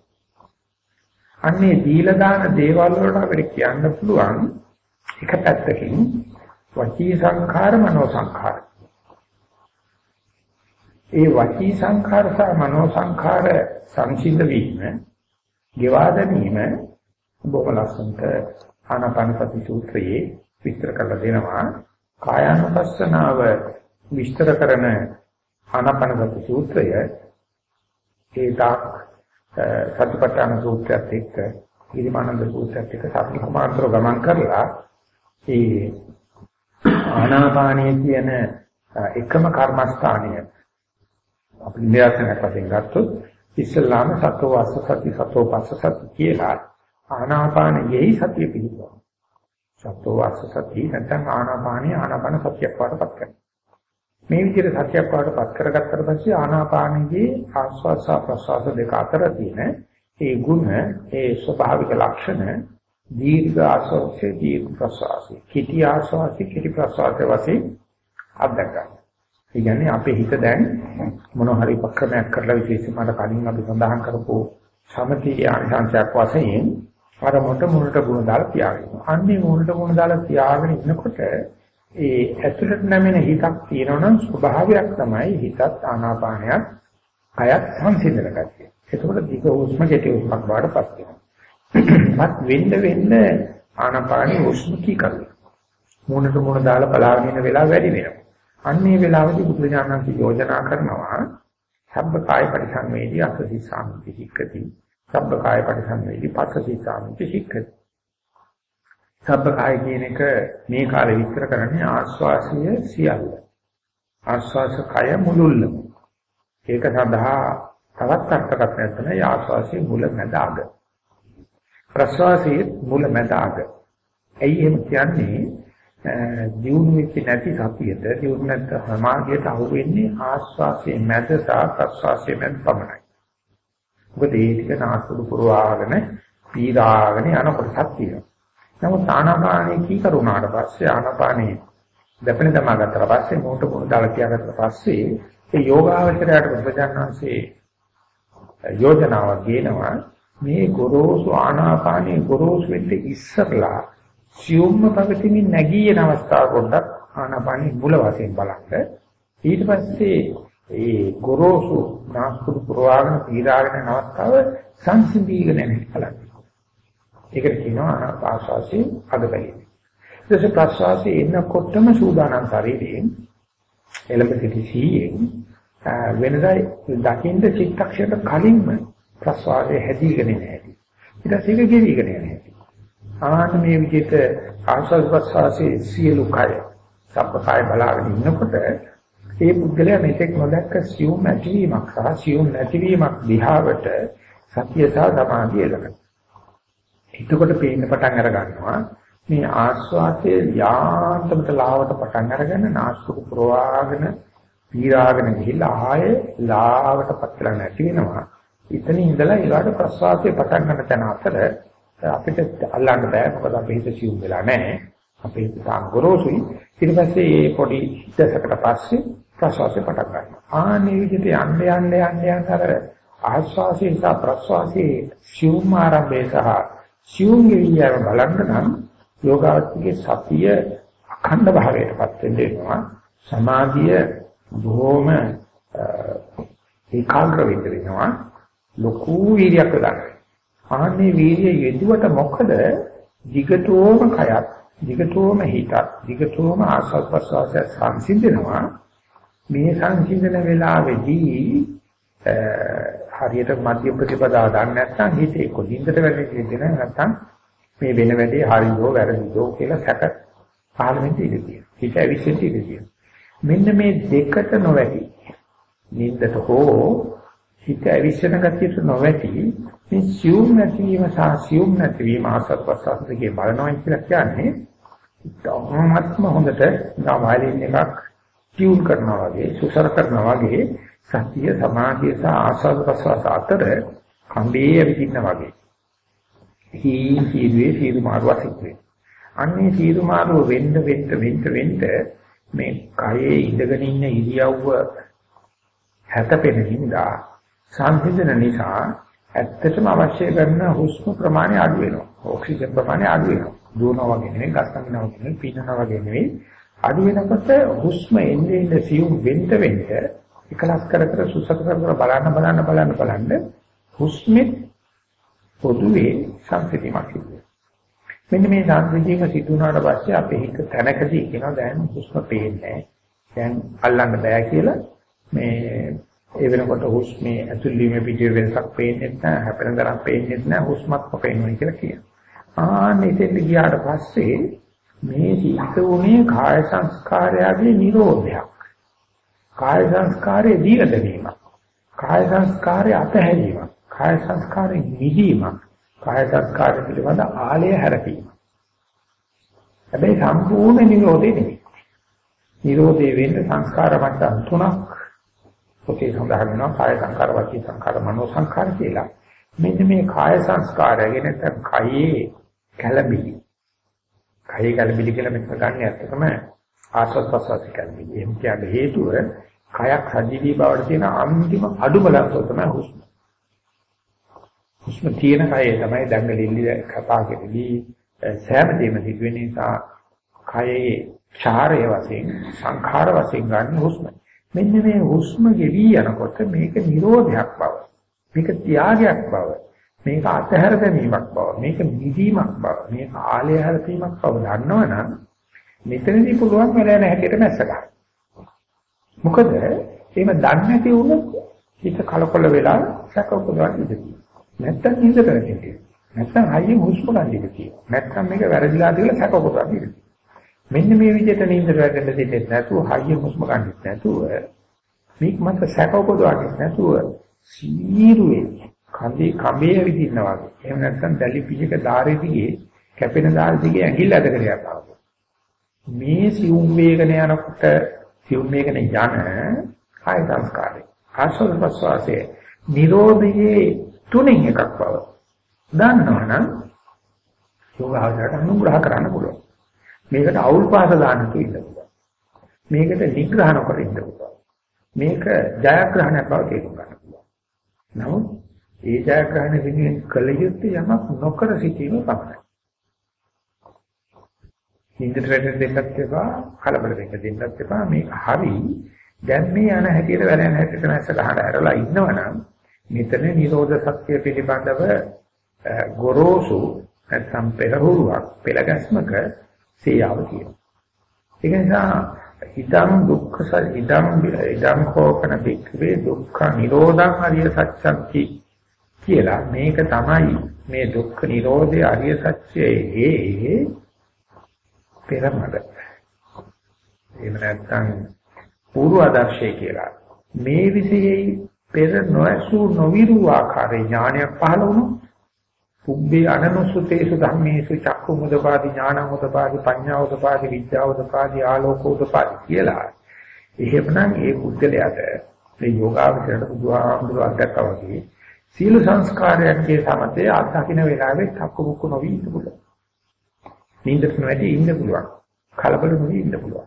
අන්නේ දීලා දාන දේවල් වලට අපිට කියන්න පුළුවන් එක පැත්තකින් වචී සංඛාර මනෝ සංඛාර. ඒ වචී සංඛාර සහ මනෝ සංඛාර සංසිඳ වීම, ගෙවා දැමීම බොහොම ලස්සනට ආනාපානසති සූත්‍රයේ විස්තර කරලා දෙනවා. කායානුපස්සනාව විස්තර කරන ආනාපානසති සූත්‍රය ඒ තාක් සතිපට්ඨාන සූත්‍රයත් එක්ක ඉරිමානන්ද සූත්‍රයත් එක්ක සාපේක්ෂව ගමන් කරලා ඒ ආනාපානයේ තියෙන එකම කර්මස්ථානය අපි නිරාකරණයක් වශයෙන් ගත්තොත් ඉස්සල්ලාම සතෝ වාස සති සතෝ පස්ස සති කියලා ආනාපානයේ සතිය පිළිබඳව සතෝ වාස සති නැත්නම් ආනාපානිය ආනාපාන සතියක් වඩපත් කරනවා. මේ විදිහට සතියක් වඩපත් කරගත්තට පස්සේ ආනාපානයේ ආස්වාස ප්‍රසවාස දෙක අතර තියෙන ඒ ಗುಣ ඒ ස්වභාවික ලක්ෂණ දීර්ඝ ආස්වාසයේ දීර්ඝ ප්‍රසවාසයේ කිටි ආස්වාසයේ කිටි ප්‍රසවාසයේ වශයෙන් අත්දැකගන්න. ඒ කියන්නේ අපේ හිත දැන් මොන හරි උපක්‍රමයක් කරලා විශේෂයෙන්ම කලින් අපි සඳහන් කරපු සමති ආනිසංසයක් වශයෙන් අර මොට මුලට ගුණ දාලා තියාගෙන. අන්නේ මුලට ගුණ දාලා තියාගෙන ඉන්නකොට ඒ ඇතුළට නැමෙන හිතක් තියෙනවනම් ස්වභාවයක් තමයි හිතත් ආනාපානයත් කයත් සංසිඳන ගැතිය. එතකොට දිග හුස්ම කෙටි හුස්මක් වඩපත් වෙනවා. මත් වෙන්න වෙන්න ආනාපානයේ හුස්ම කීකරනවා. මුලට මුල දාලා බලාගෙන ඉන්න වෙලාව වැඩි වෙනවා. අන්නේ වෙලාවේදී බුදුරජාණන් යෝජනා කරනවා සබ්බ කාය පරිසංවේදී අසසි සාමිති හික්කති සබ්බ කාය පරිසංවේදී පස්සී සාමිති හික්කති සබ්බ කාය කියන එක මේ කාලේ විස්තර කරන්නේ ආස්වාසිය සියල්ල. ආස්වාස කය මුලුල්ලම ඒක සඳහා තවත් අර්ථකථනයක් තමයි ආස්වාසිය මුල මැද අග. ප්‍රස්වාසයේ මුල මැද අග. ඇයි එහෙම කියන්නේ? දියුණු වෙච්ච නැති සතියට දියුණු නැත්ත සමාධියට අහු වෙන්නේ ආස්වාසයේ මැද සහ ප්‍රස්වාසයේ මැද පමණයි. මොකද ඒ ටික නාස්පුඩු පුරවාගෙන පීඩාගෙන යන කොටසක් තියෙනවා. නමුත් ආනාපානයේ කී කරුණාට පස්සේ ආනාපානයේ දැපෙන තමා ගත්තට පස්සේ මොකට මොන දාලා තියාගත්තට පස්සේ ඒ යෝගාවචරයට ප්‍රඥාන්සේ යෝජනාවක් ගේනවා මේ ගොරෝසු ආනාපානයේ ගොරෝසු වෙද්දී ඉස්සරලා සියුම්ම පවතිමින් නැගී යන අවස්ථාව පොඩ්ඩක් ආනාපානි මුල වශයෙන් බලන්න. ඊට පස්සේ ඒ ගොරෝසු නාස්පුඩු පුරවාගෙන පීඩාගෙන යන අවස්ථාව සංසිඳීගෙන යන බලන්න. ඒකට කියනවා ආනාපාසාසී අගබැලි. ඊටසේ ප්‍රස්වාසයේ එනකොටම සූදානම් ශරීරයෙන් එළඹ සිටි සීයෙන් වෙනදා දකින්න චිත්තක්ෂයට කලින්ම ප්‍රස්වාසය හැදීගෙන නැහැ. ඊට පස්සේ ඒක ගෙවිගෙන යනවා. ආන මේ විදිහට ආස්වාද ප්‍රසවාසයේ සියලු කය සබ්බකාය බලාගෙන ඉන්නකොට ඒ පුද්ගලයා මෙතෙක් නොදැක්ක සියුම් ඇතිවීමක් සහ සියුම් නැතිවීමක් දිහාවට සතිය සහ සමාධිය එළවෙනවා. එතකොට පේන්න පටන් අර ගන්නවා මේ ආස්වාදයේ යාන්තමට ලාවට පටන් අරගෙන නාස්තික ප්‍රවාහගෙන පීරාගෙන ගිහිල්ලා ආයේ ලාවට පත්‍ර නැති වෙනවා. ඉතින් ඉඳලා ඊළඟ ප්‍රසවාසයේ පටන් ගන්න තැන අතර අපිට අල්ලන්න බෑ මොකද අපේ හිත සිවුම් වෙලා නැහැ. අපේ හිත තාම ගොරෝසුයි. ඊට පස්සේ මේ පොඩි දශකට පස්සේ ප්‍රසවාසය පටන් ගන්නවා. ආන්නේ විදිහට යන්න යන්න යන්න යන්න අර ආශ්වාසයේ සහ ප්‍රශ්වාසයේ සිවුම් ආරම්භය සහ සිවුම් ගෙවියම බලන්න නම් යෝගාවචිකේ සතිය අඛණ්ඩ භාවයටපත් වෙනවා. සමාධිය බොහොම ඒකාග්‍ර වෙනවා. ලොකු වීර්යයක් ගන්න. ආන්නේ වීර්යය යෙදුවට මොකද? දිගටම කයත්, දිගටම හිතත්, දිගටම ආස්වාද ප්‍රසවාසය සංසිඳනවා. මේ සංසිඳන වෙලාවේදී හරියට මධ්‍ය ප්‍රතිපදාව දන්නේ නැත්නම් හිතේ කොදින්දට වැටෙන්නේ දෙන නැත්නම් මේ වෙන වැඩේ හරියෝ වැරදිදෝ කියලා සැක පහළ වෙන්න ඉඩ තියෙනවා. හිත ඇවිස්සෙන්න ඉඩ තියෙනවා. මෙන්න මේ දෙකට නොවැටි නින්දට හෝ හිත ඇවිස්සෙන ගතියට නොවැටි මේ සියුම් නැතිවීම සහ සියුම් නැතිවීම ආසත්පසස්තකේ බලනවා කියලා කියන්නේ ධර්මත්ම හොඳට වයලින් එකක් ටියුන් කරනවා වගේ සුසර කරනවා වගේ සතිය සමාධිය සහ ආසත් ප්‍රසවාස අතර කම්බේ විදින්න වගේ. හී සීරුවේ සීරු මාරුවක් සිද්ධ අන්නේ සීරු මාරුව වෙන්න වෙන්න වෙන්න වෙන්න මේ කයේ ඉඳගෙන ඉන්න ඉරියව්ව හැතපෙන හින්දා සංසිඳන නිසා ඇත්තටම අවශ්‍ය කරන හුස්ම ප්‍රමාණය අඩු වෙනවා. ඔක්සිජන් ප්‍රමාණය අඩු වෙනවා. දුවනවා වගේ නෙවෙයි, ගස් ගන්නවා වගේ නෙවෙයි, පීනනවා වගේ නෙවෙයි. අඩු වෙනකොට හුස්ම එන්නේ ඉඳ සියුම් වෙන්න වෙන්න එකලස් කර කර සුසක කර කර බලන්න බලන්න බලන්න බලන්න හුස්මෙත් පොදුවේ සංසිඳීමක් සිදු මෙන්න මේ සංසිඳීම සිදු වුණාට පස්සේ අපේ හිත තැනකදී කියනවා දැන් හුස්ම පේන්නේ දැන් අල්ලන්න බෑ කියලා මේ ඒ වෙනකොට හුස්මේ ඇතුල් වීම පිටේ වෙනසක් පේන්නේ නැහැ හැපෙන තරම් පේන්නේ නැහැ හුස්මත් පේනවා කියලා කියනවා ආන්නේ ඉතින් ගියාට පස්සේ මේ සිද්ධ වුණේ කාය සංස්කාරයගේ නිරෝධයක්. කාය සංස්කාරයේ දීර්ඝ වීමක් කාය සංස්කාරයේ අතහැරීමක්. කාය සංස්කාරයේ නිදීමක් කාය සංස්කාර පිළිබඳ ආලය හැරපීම. හැබැයි සම්පූර්ණ නිරෝධය නෙවෙයි. නිරෝධය වෙන්න සංස්කාර මට්ටම් තුනක් පොතේ සඳහන් වෙනවා කාය සංස්කාර, වාචික සංස්කාර, මනෝ සංස්කාර කියලා. මෙන්න මේ කාය සංස්කාරය ගැන කයේ කැළඹිලි. කයේ කැළඹිලි කියලා මෙතන ගන්න ඇත්තටම ආස්වාද ප්‍රසවාස කැළඹිලි. එහෙම කියන හේතුව කයක් සජීවී බවට තියෙන අන්තිම අඩුම ලක්ෂණ තමයි හුස්ම. හුස්ම තියෙන කයේ තමයි දඟලිලි කපාකෙදී සෑම දෙයක්ම සිදුවෙන නිසා කයේ ඡාරය වශයෙන් සංඛාර වශයෙන් ගන්න හුස්ම. මෙන්න මේ හුස්ම ගෙවි යනකොට මේක නිරෝධයක් බව. මේක ત્યાගයක් බව. මේක අතහැර ගැනීමක් බව. මේක නිදීමක් බව. මේක ආලය හැරීමක් බව දන්නවනම් මෙතනදී පුළුවන් වෙලා නැ හැටියට මැස්ස ගන්න. මොකද එහෙම දන්නේ නැති වුණොත් හිත කලකොල වෙලා සැක උපදවන්න ඉඩ නැත්තම් නිඳ කරන්නේ. නැත්තම් හයියෙන් හුස්ම ගන්න ඉඩ තියෙනවා. නැත්තම් මේක වැරදිලාද කියලා සැක උපදවන්න ඉඩ මෙන්න මේ විදිහට නිඳ වැටෙන්න දෙන්නේ නැතුව හයියෙන් හුස්ම ගන්න නැතුව මේක මත සැක උපදවන්නේ නැතුව සීරුවේ කඳේ කඹේ විදිනවා වගේ. එහෙම නැත්තම් දැලි පිටක ධාරේ දිගේ කැපෙන ධාරේ දිගේ ඇඟිල්ල අදගෙන යනවා. මේ සිවුම් වේගන යනකොට සිවුම් වේගන යන කාය සංස්කාරය. ආශ්වාස ප්‍රශ්වාසයේ නිරෝධයේ තුනෙන් එකක් බව දන්නවනම් යෝගාවචරයට අනුග්‍රහ කරන්න පුළුවන්. මේකට අවුල් පාස දාන්න ඉන්න පුළුවන්. මේකට නිග්‍රහ නොකර ඉන්න පුළුවන්. මේක ජයග්‍රහණයක් බව තේරුම් ගන්න පුළුවන්. නමුත් ඒ ජයග්‍රහණ වෙනුවෙන් කළ යුත්තේ යමක් නොකර සිටීම පමණයි. නින්දට වැටෙන්න දෙන්නත් එපා, කලබල වෙන්න දෙන්නත් එපා. මේක හරි. දැන් මේ යන හැටියට වැඩ යන හැටියට නැස්ස ගහලා ඇරලා ඉන්නවනම් මෙතන නිරෝධ සත්‍ය පිළිබඳව ගොරෝසු නැත්නම් පෙරහුරුවක් පෙළගැස්මක සියාව කියනවා. ඒක නිසා ඉදම් දුක්ඛ ඉදම් ඉදම් කෝපන පික්කේ දුක්ඛ නිරෝධං හරිය සත්‍යන්ති කියලා. මේක තමයි මේ දුක්ඛ නිරෝධය අරිය සත්‍යයේ පෙරමද එහෙම නැත්නම් පූර්ව ආදර්ශය කියලා. මේ විදිහේ පෙර නොඇසු නොවිරු ආකාරයේ ඥානයක් පහළ වුණොත් පුබ්බේ අනනුසුතේසු ධම්මේසු චක්කු මුදපාදි ඥාන මුදපාදි පඤ්ඤා උදපාදි විද්‍යා උදපාදි ආලෝක උදපාදි කියලා එහෙමනම් ඒ පුද්ගලයාට මේ යෝගාවචරයට බුදුහාමුදුරුවෝ අත්දැකවා වගේ සීල සංස්කාරයන්ගේ සමතේ අත්දකින්න වෙලාවේ චක්කු මුක්කු නොවි ඉන්න පුළුවන්. නින්දට නොවැටි ඉන්න පුළුවන්. කලබල නොවි ඉන්න පුළුවන්.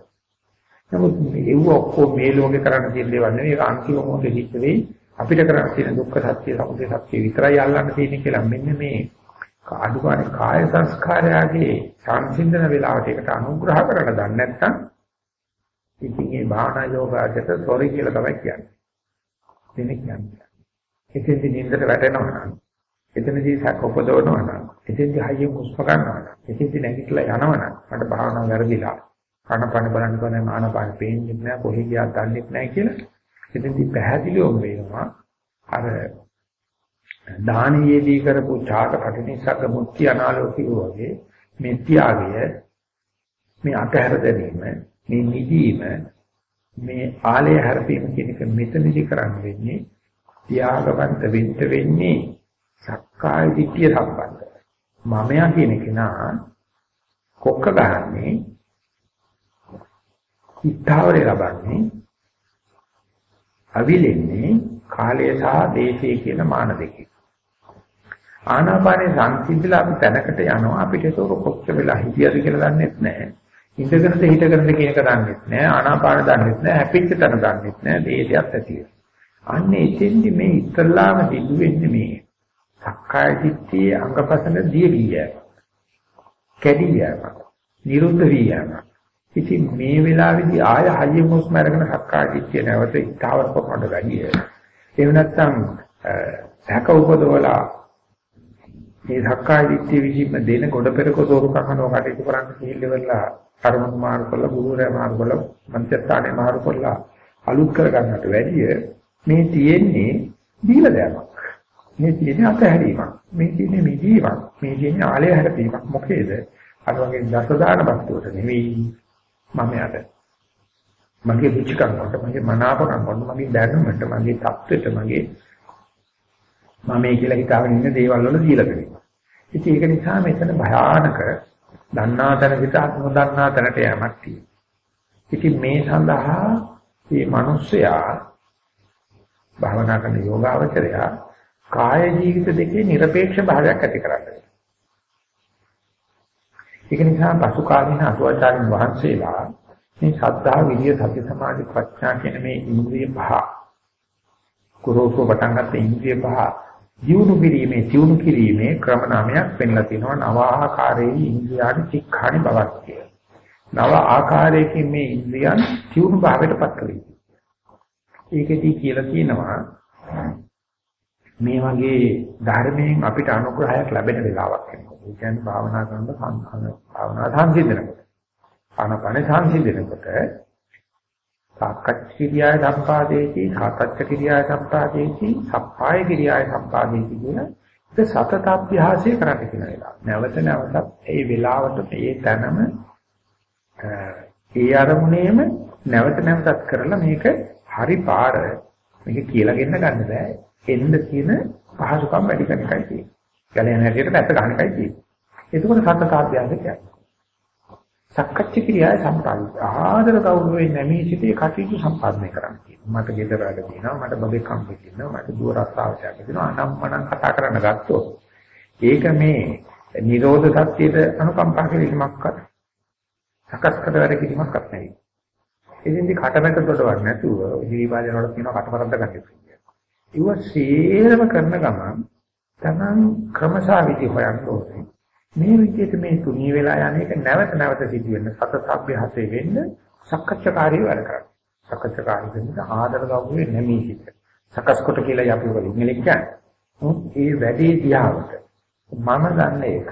නමුත් මේව ඔක්කොම මේ ලෝකේ කරන්න තියෙන දේවල් නෙවෙයි ඒක අන්තිම මොහොතේ හිත වෙයි අපිට කරන්න තියෙන දුක්ඛ සත්‍ය සමුදය සත්‍ය විතරයි අල්ලන්න තියෙන්නේ කියලා මෙන්න මේ අඩුගානේ කාය සංස්කාරයගේ සංසිඳන වෙලාවට ඒකට අනුග්‍රහ කරන්න දන්නේ නැත්නම් ඉතින් මේ භාවනා යෝගාචරයට සෝරි කියලා තමයි කියන්නේ. දෙනෙක් කියන්නේ. එතෙන්දී නින්දට වැටෙනවා නම් එතනදී සැක උපදවනවා නම් එතෙන්දී හයිය හුස්ම ගන්නවා නම් එතෙන්දී නැගිටලා යනවා නම් මට භාවනාව වැරදිලා කනපන බලන්න කන ආනපාන පේන්නේ නැහැ කොහේ ගියාද දන්නේ නැහැ කියලා එතෙන්දී පැහැදිලිවම වෙනවා අර දානියේදී කරපු ඡාක කටිනිසග්ග මුක්ති අනාලෝකිය වගේ මේ ත්‍යාගය මේ අතහැර දැමීම මේ නිදීම මේ ආලය හැරපීම කියන එක මෙතනදී කරන්න වෙන්නේ ත්‍යාගවන්ත වෙන්න වෙන්නේ සක්කාය දිට්ඨිය සම්බන්ධ මමයා කියන කෙනා කොක්ක ගහන්නේ ඉස්තාවරේ ලබන්නේ අවිලෙන්නේ කාලය සහ දේශය කියන මාන දෙකේ. ආනාපානේ සංසිඳිලා අපි තැනකට යනවා අපිට ඒක කොච්චර වෙලා හිටියද කියලා දන්නේ නැහැ. ඉඳගෙනද හිටගෙනද කියන එක දන්නේ නැහැ. ආනාපාන දන්නේ නැහැ. හැපිච්ච තැන දන්නේ නැහැ. දේශයක් ඇතිය. අන්න එතෙන්දි මේ ඉස්තරලාම සිදු වෙන්නේ මේ සක්කාය දිට්ඨියේ අංගපසන දිය ගිය. කැඩී යෑම. නිරුද්ධ වී යෑම. ඉතින් මේ වෙලාවේදී ආය හයිය මොස්ම අරගෙන සක්කාදිට්ඨිය නැවත ඉස්තාවර කරනවට වැඩිය. එහෙම නැත්නම් සැක උපදවලා මේ සක්කාදිට්ඨිය විසින්ම දෙන කොට පෙරක සෝරුකකනෝ කටයුතු කරන්න කිහිල්ලෙවලා කර්ම මාරු කරලා ගුරුවරයා මාරු කරලා මන්ත්‍රස්ථානේ මාරු කරලා අලුත් කර ගන්නට වැඩිය මේ තියෙන්නේ දීලා දැමක්. මේ තියෙන්නේ අතහැරීමක්. මේ තියෙන්නේ මිදීමක්. මේ තියෙන්නේ ආලය හැරපීමක්. මොකේද? අර වගේ දසදාන වස්තුවට නෙවෙයි මම යට මගේ රුචිකම්කට මගේ මනාපකම්කට මගේ දැනුමට මගේ தත්වෙට මගේ මම මේ කියලා හිතාගෙන ඉන්න දේවල් වල දීලා තියෙනවා. ඉතින් ඒක නිසා මෙතන භයානක දන්නා තැන විතරක් නොදන්නා තැනට යamak තියෙනවා. ඉතින් මේ සඳහා මේ මිනිස්සයා භවනා කරන යෝගාවචරයා කාය ජීවිත දෙකේ নিরপেক্ষ භාවයක් ඇති කරගන්නවා. ඒක නිසා පසු කාලීන අතුවාචාරින් වහන්සේලා මේ සද්ධා විරිය සති සමාධි ප්‍රඥා කියන මේ ඉන්ද්‍රිය පහ කුරෝසෝ පටන් ගන්න ඉන්ද්‍රිය පහ ජීවුණු කිරීමේ ජීවුණු කිරීමේ ක්‍රම නාමයක් පෙන්ලා තිනවා නව ආකාරයේ ඉන්ද්‍රියානි චික්ඛානි බවක් කිය. නව ආකාරයකින් මේ ඉන්ද්‍රියන් ජීවුණු භාවයටපත් කරේ. ඒකෙදී කියලා කියනවා මේ වගේ ධර්මයෙන් අපිට අනුග්‍රහයක් ලැබෙන වෙලාවක් එනවා. ඒ කියන්නේ භාවනා කරනකොට භාවනා සංසිඳනකොට. ආනපන සංසිඳනකොට සාකච්ඡ කිරියාය සම්පාදේති සාකච්ඡ කිරියාය සම්පාදේති සප්පාය කිරියාය සම්පාදේති කියන ඒ සතත අභ්‍යාසය කරන්න කියන එක. නැවත නැවතත් ඒ වෙලාවට මේ තැනම ඒ අරමුණේම නැවත නැවතත් කරලා මේක හරි පාර මේක කියලා ගෙන්න ගන්න බෑ. එන්න තියෙන පහසුකම් වැඩි කරන එකයි තියෙන්නේ. ගලයන් හැටියට පැත්ත ගන්න එකයි තියෙන්නේ. එතකොට සත්‍තාභ්‍යාස කියන්නේ. සක්කච්ඡ ක්‍රියාව සම්පාදනය. ආදර ගෞරවයෙන් නැමී සිටේ කටයුතු සම්පාදනය කරන්න කියනවා. මට ගෙදර වැඩ තියෙනවා, මට බබේ කම්පි තියෙනවා, මට දුව රස්සාවට තියෙනවා. අනම්මනම් කතා කරන්න ගත්තොත් ඒක මේ නිරෝධ සත්‍යයට අනුකම්පා කිරීමක්වත් සකස් කර වැඩ කිරීමක්වත් නෙවෙයි. ඉතින්දි කටමැට දොඩවන්න නැතුව ජීවිපාදන වල තියෙන කටමරද්ද ගන්න කියන්නේ. ඉව සේරම කරන ගමන් තමන් ක්‍රමසාවිදි හොයන්න ඕනේ. මේ විදිහට මේ තුනී වෙලා යන එක නැවත නැවත සිදු වෙන සතසබ්භ්‍යහසේ වෙන්න සක්කච්ඡාකාරී වැඩ කරන්නේ. සක්කච්ඡාකාරී කියන්නේ ආදර ගෞරවය නැමී සිට. සකස් කොට කියලා අපි වලින් කියන්නේ. ඒ වැඩේ දිහාවට මම දන්න එක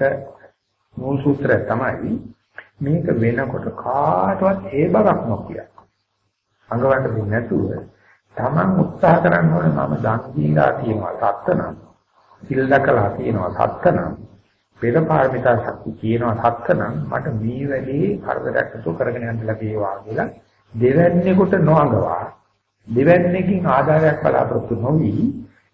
මූල සූත්‍රය තමයි මේක වෙනකොට කාටවත් ඒ බවක් නොකිය. අඟවට දෙන්නේ නැතුව Taman උත්සාහ කරන්න ඕනේ මම දන් දීලා තියෙනවා තත්තනම් සිල් දකලා තියෙනවා සත්තනම් පෙර පාරමිතා ශක්තිය කියනවා සත්තනම් මට මේ වැඩේ කරදරයක් නැතුව කරගෙන යන්න ලැබේවා කියලා දෙවැන්නේකට නොඅඟවා දෙවැන්නේකින් ආදායයක් බලාපොරොත්තු නොවි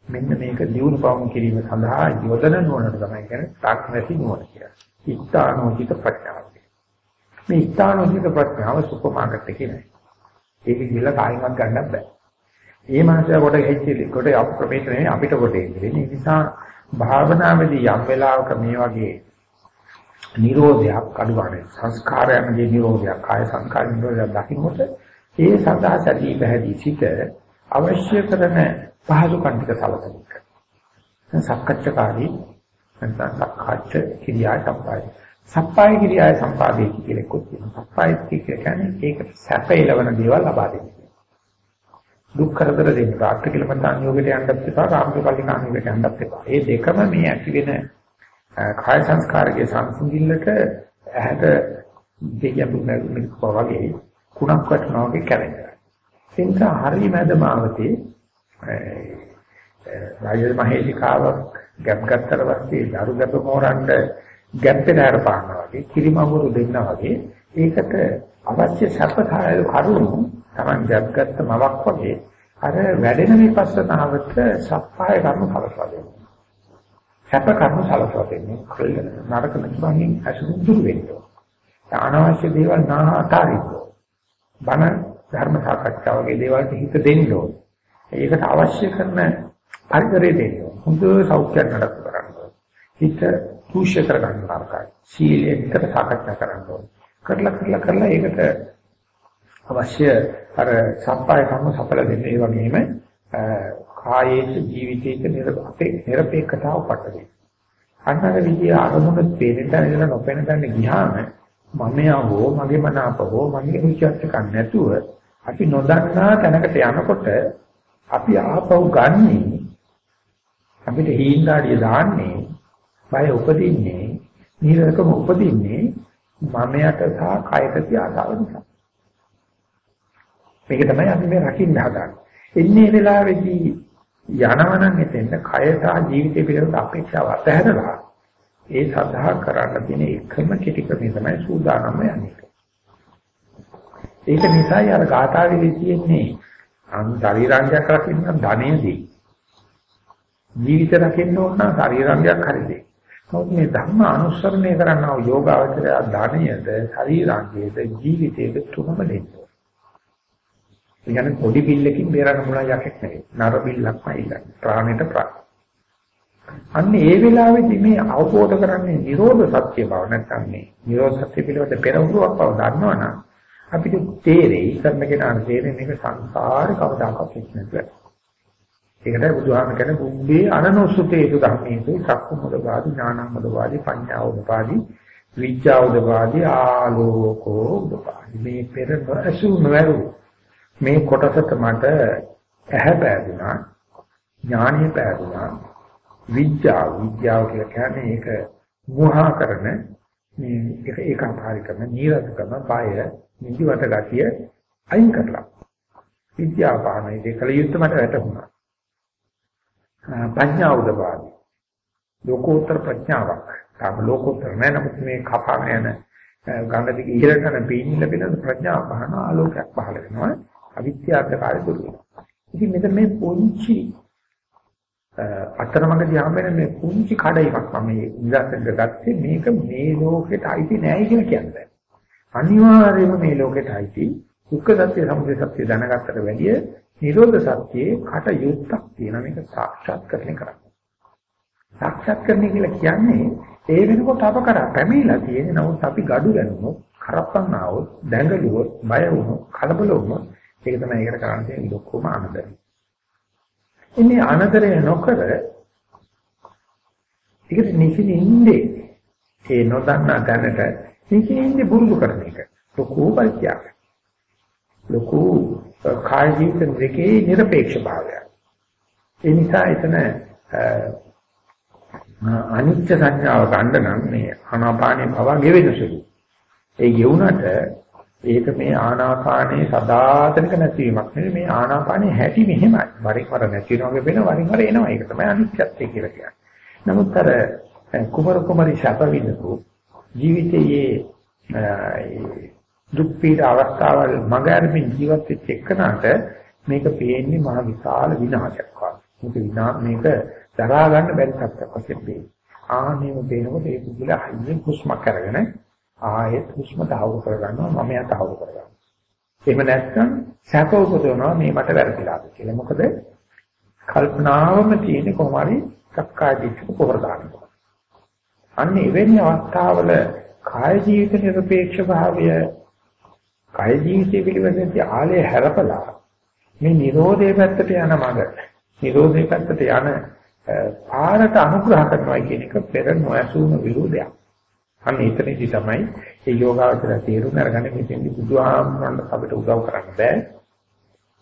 මෙන්න මේක දියුණු පවුම් කිරීම සඳහා යොදන නුවණට තමයි කියන්නේ තාක්ෂණික නුවණ කියලා. ඉස්තානෝචිත ප්‍රඥාව. මේ ඉස්තානෝචිත ප්‍රඥාව සුපර් මාකට් එකේ නෑ. ඒක ගිහලා කායිමත් ගන්නත් බෑ. ඒ මානසික කොට හෙච්චි කොට අප්‍රමේත නෙවෙයි අපිට කොට එන්නේ. ඒ නිසා භාවනාවේදී යම් වෙලාවක මේ වගේ නිරෝධයක් අඩුවන්නේ සංස්කාරයන්ගේ නිරෝධයක් කාය සංස්කාර නිරෝධයක් දකින්නකොට ඒ සඳහා සතිය පැහැදී සිට අවශ්‍ය කරන පහසු කන්තික සලසනික. සක්කච්ඡකාරී නැත්නම් සක්කාච්ඡ කිරියා සම්පාය. සප්පාය කිරියා සම්පාදේ කියලා කොත් තියෙනවා. සප්පාය කියන්නේ ඒකට සැප එළවන දේවල් ලබා දෙන්නේ. දුක් කරදර දෙන්න. රාත්‍රී කිලමතාන් යෝගයට යන්නත් එපා, කාමකල්ලි කාමයකට යන්නත් එපා. මේ දෙකම මේ ඇති වෙන කාය සංස්කාරයේ සංසිඳිල්ලට ඇහැට දෙයයන් වගේ කුණක් වටනවා වගේ කැරෙනවා. ඒ නිසා හරි මැදමාවතේ රාජ්‍ය මහේලිකාවක් ගැප් ගත්තට පස්සේ දරු ගැප මොරන්න ගැප් පෙරහැර පානවා වගේ කිරිමඟුරු දෙන්නා වගේ ඒකට අවශ්‍ය සැපකාරය කරුණු Taman ගැප් ගත්ත මවක් වගේ අර වැඩෙන විපස්සනාවට සප්පාය කර්ම සලසවා දෙනවා. සැප කර්ම සලසවා දෙන්නේ නරක නැතිවමින් අසුදුරු වෙනවා. අනවශ්‍ය දේවල් නාහාකාරීව. බණ ධර්ම සාකච්ඡා වගේ දේවල්ට හිත දෙන්න ඕනේ. ඒකට අවශ්‍ය කරන පරිසරය දෙන්න ඕනේ. හොඳ සෞඛ්‍යයක් නඩත්තු කරන්න ඕනේ. හිත පුෂ්‍ය කරගන්න තරකයි. සීලයෙන් විතර සාකච්ඡා කරන්න ඕනේ. කරලා කරලා කරලා ඒකට අවශ්‍ය අර සම්පාය කර්ම සඵල දෙන්න ඒ වගේම කායයේ ජීවිතයේ නිරපේ නිරපේක්ෂතාව පටලයි. අන්නර විදිය අරමුණ පේන තැන ඉඳලා නොපෙන තැන ගියාම මම යවෝ මගේ මනාපවෝ මගේ රුචියක් ගන්න නැතුව අපි නොදන්නා තැනකට යනකොට අපි ආපහු ගන්නේ අපිට හීන්දාඩිය දාන්නේ බය උපදින්නේ නිරකම උපදින්නේ මමයට සහ කයට තිය ආසාව නිසා මේක තමයි අපි මේ රකින්න හදාන්නේ එන්නේ වෙලාවේදී යනවනම් එතෙන් කය සහ ජීවිතය පිළිබඳ අපේක්ෂාව අතහැරලා ඒ සඳහා කරන්න තියෙන එකම කෙටි ක්‍රමය තමයි සූදානම්ම යන්නේ ඒක නිසායි අර ගාථාවේදී තියෙන්නේ අන් ශරීරාංගයක් රකින්න ධනෙදී. ජීවිත රකින්න ඕන නම් ශරීරාංගයක් හරිදී. නමුත් මේ ධර්ම අනුසරණය කරන්නව යෝගාවචරය ධනයද ශරීරාංගයේද ජීවිතයේද තුනම දෙන්නේ. කියන්නේ පොඩි බිල්ලකින් බේරන්න මුලා යකෙක් නෙවෙයි. නර බිල්ලක්මයි ඉන්නේ. ප්‍රාණයට ප්‍රාණ. අන්න ඒ වෙලාවේදී මේ අවබෝධ කරන්නේ නිරෝධ සත්‍ය බව නැත්නම් මේ නිරෝධ සත්‍ය පිළිබඳ පෙරහුරුවක් බව දන්නවනම් අපිට තේරෙයි කරන කෙනාට තේරෙන්නේ මේක සංසාරේ කවදාකවත් නැතුව. ඒකටයි බුදුහාම කියන්නේ බුද්ධේ අනනොසුතේසු ධම්මේසු සක්කුමුදවාදී ඥානමුදවාදී පඤ්ඤාවුදවාදී විචාවුදවාදී ආලෝකෝ උදවාදී මේ පෙර නොඇසු නොවරු මේ කොටසට මට ඇහැ පෑදුනා ඥානෙ පෑදුනා විද්‍යාව විද්‍යාව කියලා කියන්නේ ඒක මුහා කරන මේ ඒකාකාරීකම නීරසකම බය නිදිවට ගතිය අයින් කරලා. විද්‍යාව පානයි දෙකල යුද්ධ මට වැටුණා ප්‍රඥා උදපාදි. ලෝකෝත්තර ප්‍රඥාවක්. තාම ලෝකෝත්තර නෑ නමුත් මේ කපාගෙන යන ගංගා දිගේ ඉහළට යන පීනිල පිළිබඳ ප්‍රඥාව පහන ආලෝකයක් පහළ වෙනවා. අවිද්‍යාවට කාර්ය දුරු වෙනවා ඉතින් මෙතන මේ පොන්චි අතරමඟදී හම් වෙන මේ පුංචි කඩයිමක් මම මේ ඉඳන් ගත්තේ මේක මේ ලෝකෙට අයිති නෑ කියලා කියන්නේ. අනිවාර්යයෙන්ම මේ ලෝකෙට අයිති දුක්ඛ සත්‍ය සමුදය සත්‍ය දැනගත්තට වැඩිය නිරෝධ සත්‍යයේ කට යුක්තක් තියෙන මේක සාක්ෂාත් කරගෙන කරන්නේ. සාක්ෂාත් කරන්නේ කියලා කියන්නේ ඒ වෙනකොට අප කරා පැමිණලා තියෙන නමුත් අපි gadu ගන්නොත් කරප්පන් ආවොත් දැඟලුවොත් බය වුණොත් කලබල වුණොත් ඒක තමයි ඒකට කරන්න තියෙන ලොකුම අනදරය. ඉන්නේ අනදරය නොකර ඒකට නිසින්ින්දේ ඒ නොදන්නා දැනට නිසින්ින්දේ බුරුදු කරන එක ලොකු පරිත්‍යාගයක්. ලොකු කාය ජීවිත දෙකේ নিরপেক্ষ භාවයක්. ඒ නිසා එතන අනිත්‍ය සංඥාව ගන්න නම් මේ ආනාපානේ භව ගෙවෙන සුළු. ඒ ගෙවුනට ඒක මේ ආනාපානේ සදාතනික නැතිවීමක් නෙවෙයි මේ ආනාපානේ හැටි මෙහෙමයි. වරින් වර නැති වෙනවා වෙන වරින් වර එනවා. ඒක තමයි අනිත්‍යත්වය කියලා කියන්නේ. නමුත් අර කුමරු කුමරි ශත විඳපු ජීවිතයේ දුක් පීඩ අවස්ථාවල් මග අරමින් ජීවත් වෙච්ච එකනට මේක පේන්නේ මහ විශාල විනාශයක් වගේ. මේක විනා මේක දරා ගන්න බැරි සත්‍යක් වශයෙන් පේනවා. ආනෙම පේනකොට ඒක දිලා හයියෙන් හුස්මක් අරගෙන ආයෙත් හුස්ම තහවුරු කරගන්නවා මම යා තහවුරු කරගන්නවා. එහෙම නැත්නම් සැප උපදවනවා මේ මට වැරදිලාද කියලා. මොකද කල්පනාවම තියෙන කොහොම හරි සක්කාය දිට්ඨිය පොහොර දානවා. අන්න එවැනි අවස්ථාවල කාය ජීවිත නිර්පේක්ෂ භාවය කාය ජීවිතය පිළිබඳ ආලය හැරපලා මේ Nirodhe පැත්තට යන මඟ Nirodhe පැත්තට යන පාරට අනුග්‍රහ කරනවා කියන එක පෙර නොඇසුණු විරුද්ධයක්. අන්න එතනදී තමයි මේ යෝගාවචර තේරුම් අරගන්න මෙතෙන්දි බුදුහාමුදුරන්ට අපිට උදව් කරන්න බෑ.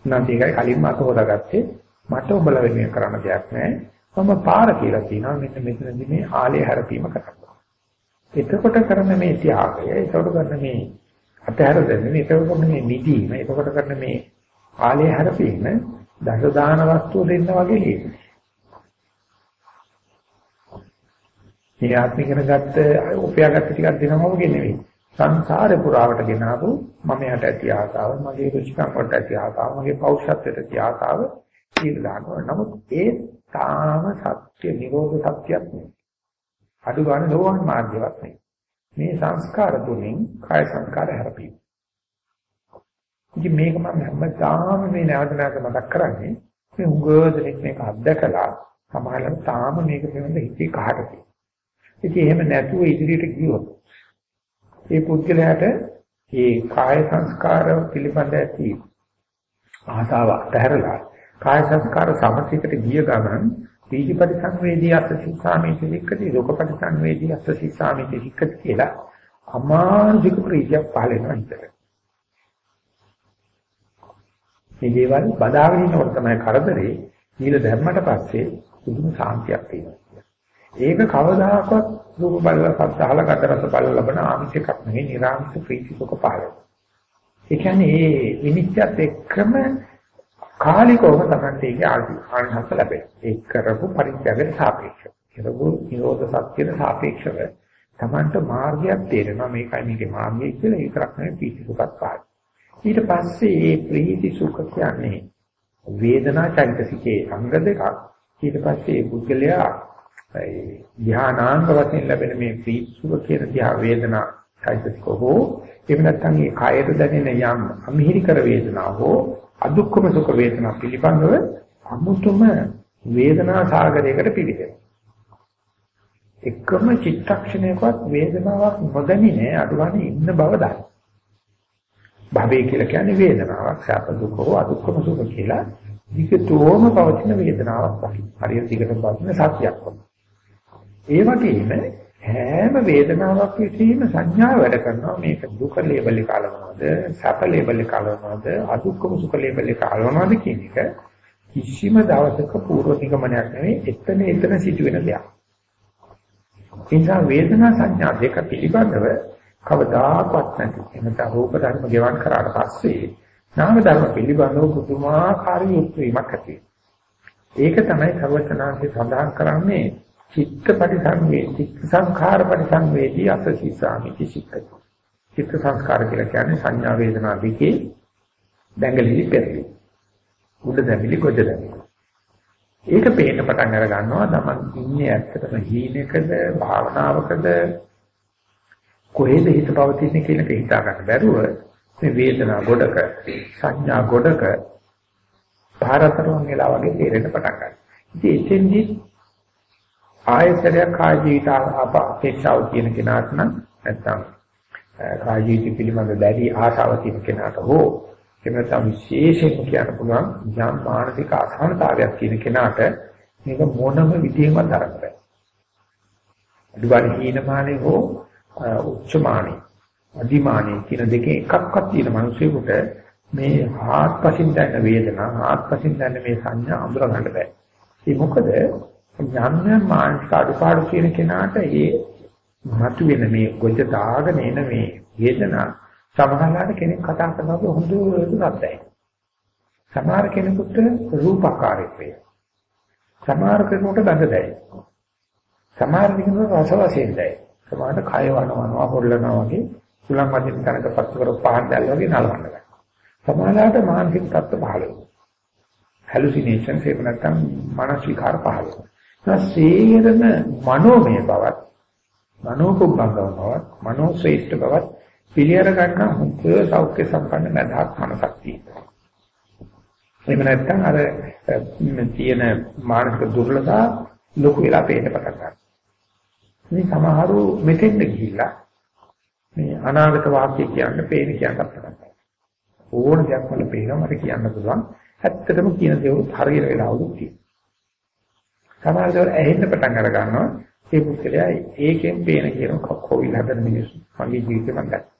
නැත්නම් ඒකයි කලින් මත හොදාගත්තේ මට උඹලා වෙනුවෙන් කරන්න දෙයක් නෑ. මම පාර කියලා කියනවා මෙන්න මෙතනදී මේ ආලය හැරපීම කරනවා. එතකොට කරන මේ ත්‍යාගය, එතකොට කරන මේ අතහැර දෙන්නේ, එතකොට කරන මේ නිදීම, එතකොට කරන මේ ආලය හැරපීම දස දාන වස්තුව දෙන්න වගේ ලියන්නේ. මේ ආත්මික කරගත්ත උපයාගත්ත ටිකක් දෙනවම නෙවෙයි. සංසාරේ පුරාවට ගෙනාවු මම යට ඇති ආසාව, මගේ රුචිකම් වලට ඇති ආසාව, මගේ පෞෂත්වයට ඇති ආසාව ඊළඟව. නමුත් ඒ තාම සත්‍ය නිරෝධ සත්‍යයක් නෙවෙයි. අඩු ගන්න ලෝහන් මාර්ගයක් නෙවෙයි. මේ සංස්කාර තුنين කාය සංස්කාර හැරපීම. ඉතින් මේක මම හැමදාම මේ නැවත නැවත මතක් කරන්නේ මේ උගෝදෙනෙක් මේක අත්දකලා සමහරවල් තාම මේක පිළිබඳ හිතේ කහට තියෙනවා. ඉතින් එහෙම නැතුව ඉදිරියට ගියොත් ඒ පුද්ගලයාට මේ කාය සංස්කාර පිළිබඳ ඇති ආසාව අතහැරලා කාය සංස්කාර සමථයකට ගිය ගමන් බීජපටි සංවේදී අත්ථිසාමීති වික්කති ලෝකපටි සංවේදී අත්ථිසාමීති වික්කති කියලා අමානුෂික ප්‍රීතියක් පහළ වෙනවා හිතට. මේ දේවල් බදාගෙන ඉන්නකොට තමයි කරදරේ නිල ධර්මයට පස්සේ පුදුම සාන්තියක් තියෙනවා. ඒක කවදාකවත් රූප බලලා සත්හල කතරස බල ලබන ආමිෂ එකක් නෙවෙයි නිර්ආමිෂ ප්‍රීති සුඛ පාලන. ඒ කියන්නේ මේ විනිශ්චයත් එක්කම කාලිකව තමයි ඒකේ ආනිසංස ලැබෙන්නේ. ඒ කරපු පරිත්‍යාගයට සාපේක්ෂව. කරපු නිරෝධ සත්‍යයට සාපේක්ෂව තමන්ට මාර්ගයක් තේරෙනවා මේකයි මේකේ මාර්ගය කියලා ඒ කරක් නෙවෙයි ප්‍රීති සුඛත් පාලන. ඊට පස්සේ මේ ප්‍රීති සුඛ කියන්නේ වේදනා චෛතසිකේ අංග දෙකක්. ඊට පස්සේ පුද්ගලයා ඒ ධානාංග වශයෙන් ලැබෙන මේ ප්‍රීතිසුඛ කියන ධා වේදනා චෛතසික හෝ එහෙම නැත්නම් මේ කායයට දැනෙන යම් අමිහිරි කර වේදනා හෝ අදුක්කම සුඛ වේදනා පිළිබඳව අමුතුම වේදනා සාගරයකට පිළිදෙන. එකම චිත්තක්ෂණයකවත් වේදනාවක් නොදැනිනේ අඩුවනේ ඉන්න බව දන්න. භවය කියලා කියන්නේ වේදනාවක් සාප දුක හෝ අදුක්කම සුඛ කියලා විකතෝම පවතින වේදනාවක් වගේ. හරියට දිගට පවතින සත්‍යයක් වගේ. ඒ වගේම හැම වේදනාවක් විසීම සංඥා වැඩ කරනවා මේක දුක ලේබල් එක අලවනවද සැප ලේබල් එක අලවනවද අදුක්කම සුඛ ලේබල් එක අලවනවද කියන එක කිසිම දවසක පූර්ව නිගමනයක් නෙවෙයි එතන එතන සිදුවෙන දෙයක්. නිසා වේදනා සංඥා දෙක පිළිබඳව කවදාකවත් නැති එනත රූප ධර්ම ගෙවන් කරාට පස්සේ නාම ධර්ම පිළිබඳව පුදුමාකාර යුක්තියක් ඇති. ඒක තමයි සර්වචනාංශය සඳහන් කරන්නේ චිත්ත පරිසංවේදී සංඛාර පරිසංවේදී අසසීසාමි කිසිකයි. චිත්ත සංස්කාර කියලා කියන්නේ සංඥා වේදනා දෙකේ දැඟලිලි පෙරලි. උඩ දැමිලි කොද දැමිලි. ඒක පේන්න පටන් අර ගන්නවා තමන් ඉන්නේ ඇත්තටම හීනකද භාවනාවකද කොහෙද හිත පවතින්නේ කියන එක හිතා ගන්න බැරුව මේ වේදනා ගොඩක සංඥා ගොඩක පාරතරම් වෙලා වගේ තේරෙන්න පටන් ගන්නවා. ඉතින් එතෙන්දී ආයතනයක් කාය ජීවිත අපේක්ෂාව තියෙන කෙනාට නම් නැත්තම් කාය ජීවිත පිළිබඳ දැඩි ආශාව තියෙන කෙනාට හෝ එහෙම නැත්නම් විශේෂයෙන් කියන්න පුළුවන් යම් මානසික අසහනතාවයක් තියෙන කෙනාට මේක මොනම විදියෙන්වත් දරන්න බෑ. අදුවන් හීනමානේ හෝ උච්චමානේ අදිමානේ කියන දෙකේ එකක්වත් තියෙන මිනිසෙකුට මේ ආත්පසින් දැනෙන වේදනා ආත්පසින් දැනෙන මේ සංඥා අඳුර ගන්න බෑ. ඒ මොකද යම් මානසික අඩුපාඩු කියන කෙනාට ඒ මතුවෙන මේ ගොජ දාගෙන එන මේ වේදනා සමහරවිට කෙනෙක් කතා කරනකොට හොඳට රද්දයි. සමහර කෙනෙකුට රූපකාරීත්වය. සමහර කෙනෙකුට ගඳ දැයි. සමහර විදිහට රස වශයෙන් දැයි. සමහරට කය වනවනවා හොල්ලනවා වගේ සුලං වදින තැනක පත්තු කර පහන් දැල්ල වගේ නලවන්න ගන්නවා. සමහරලාට මානසික තත්ත්ව පහළ වෙනවා. හැලුසිනේෂන් ඒක නැත්තම් මානසික විකාර පහළ වෙනවා. සේරම මනෝමය බවත් මනෝකුම්භංගව බවත් මනෝශ්‍රේෂ්ඨ බවත් පිළියර ගන්න හොඳ සෞඛ්‍ය සම්පන්න මනසක් මනසක් තියෙනවා. එහෙම නැත්නම් අර තියෙන මානසික දුර්වලතා ලොකු වෙලා පේන්න පටන් ගන්නවා. මේ සමහරු මෙතෙන්ද ගිහිල්ලා මේ අනාගත වාක්‍ය කියන්න පේන කියන්න පටන් ගන්නවා. ඕන දෙයක් වල පේනවා මට කියන්න පුළුවන්. ඇත්තටම කියන දේ හරියට වෙලාවලුත් තියෙනවා. සමහර දේවල් ඇහෙන්න පටන් අර ගන්නවා. ඒ පුද්ගලයා ඒකෙන් පේන කියන කොවිල් හදන මිනිස්සු මගේ ජීවිතේ මම දැක්කා.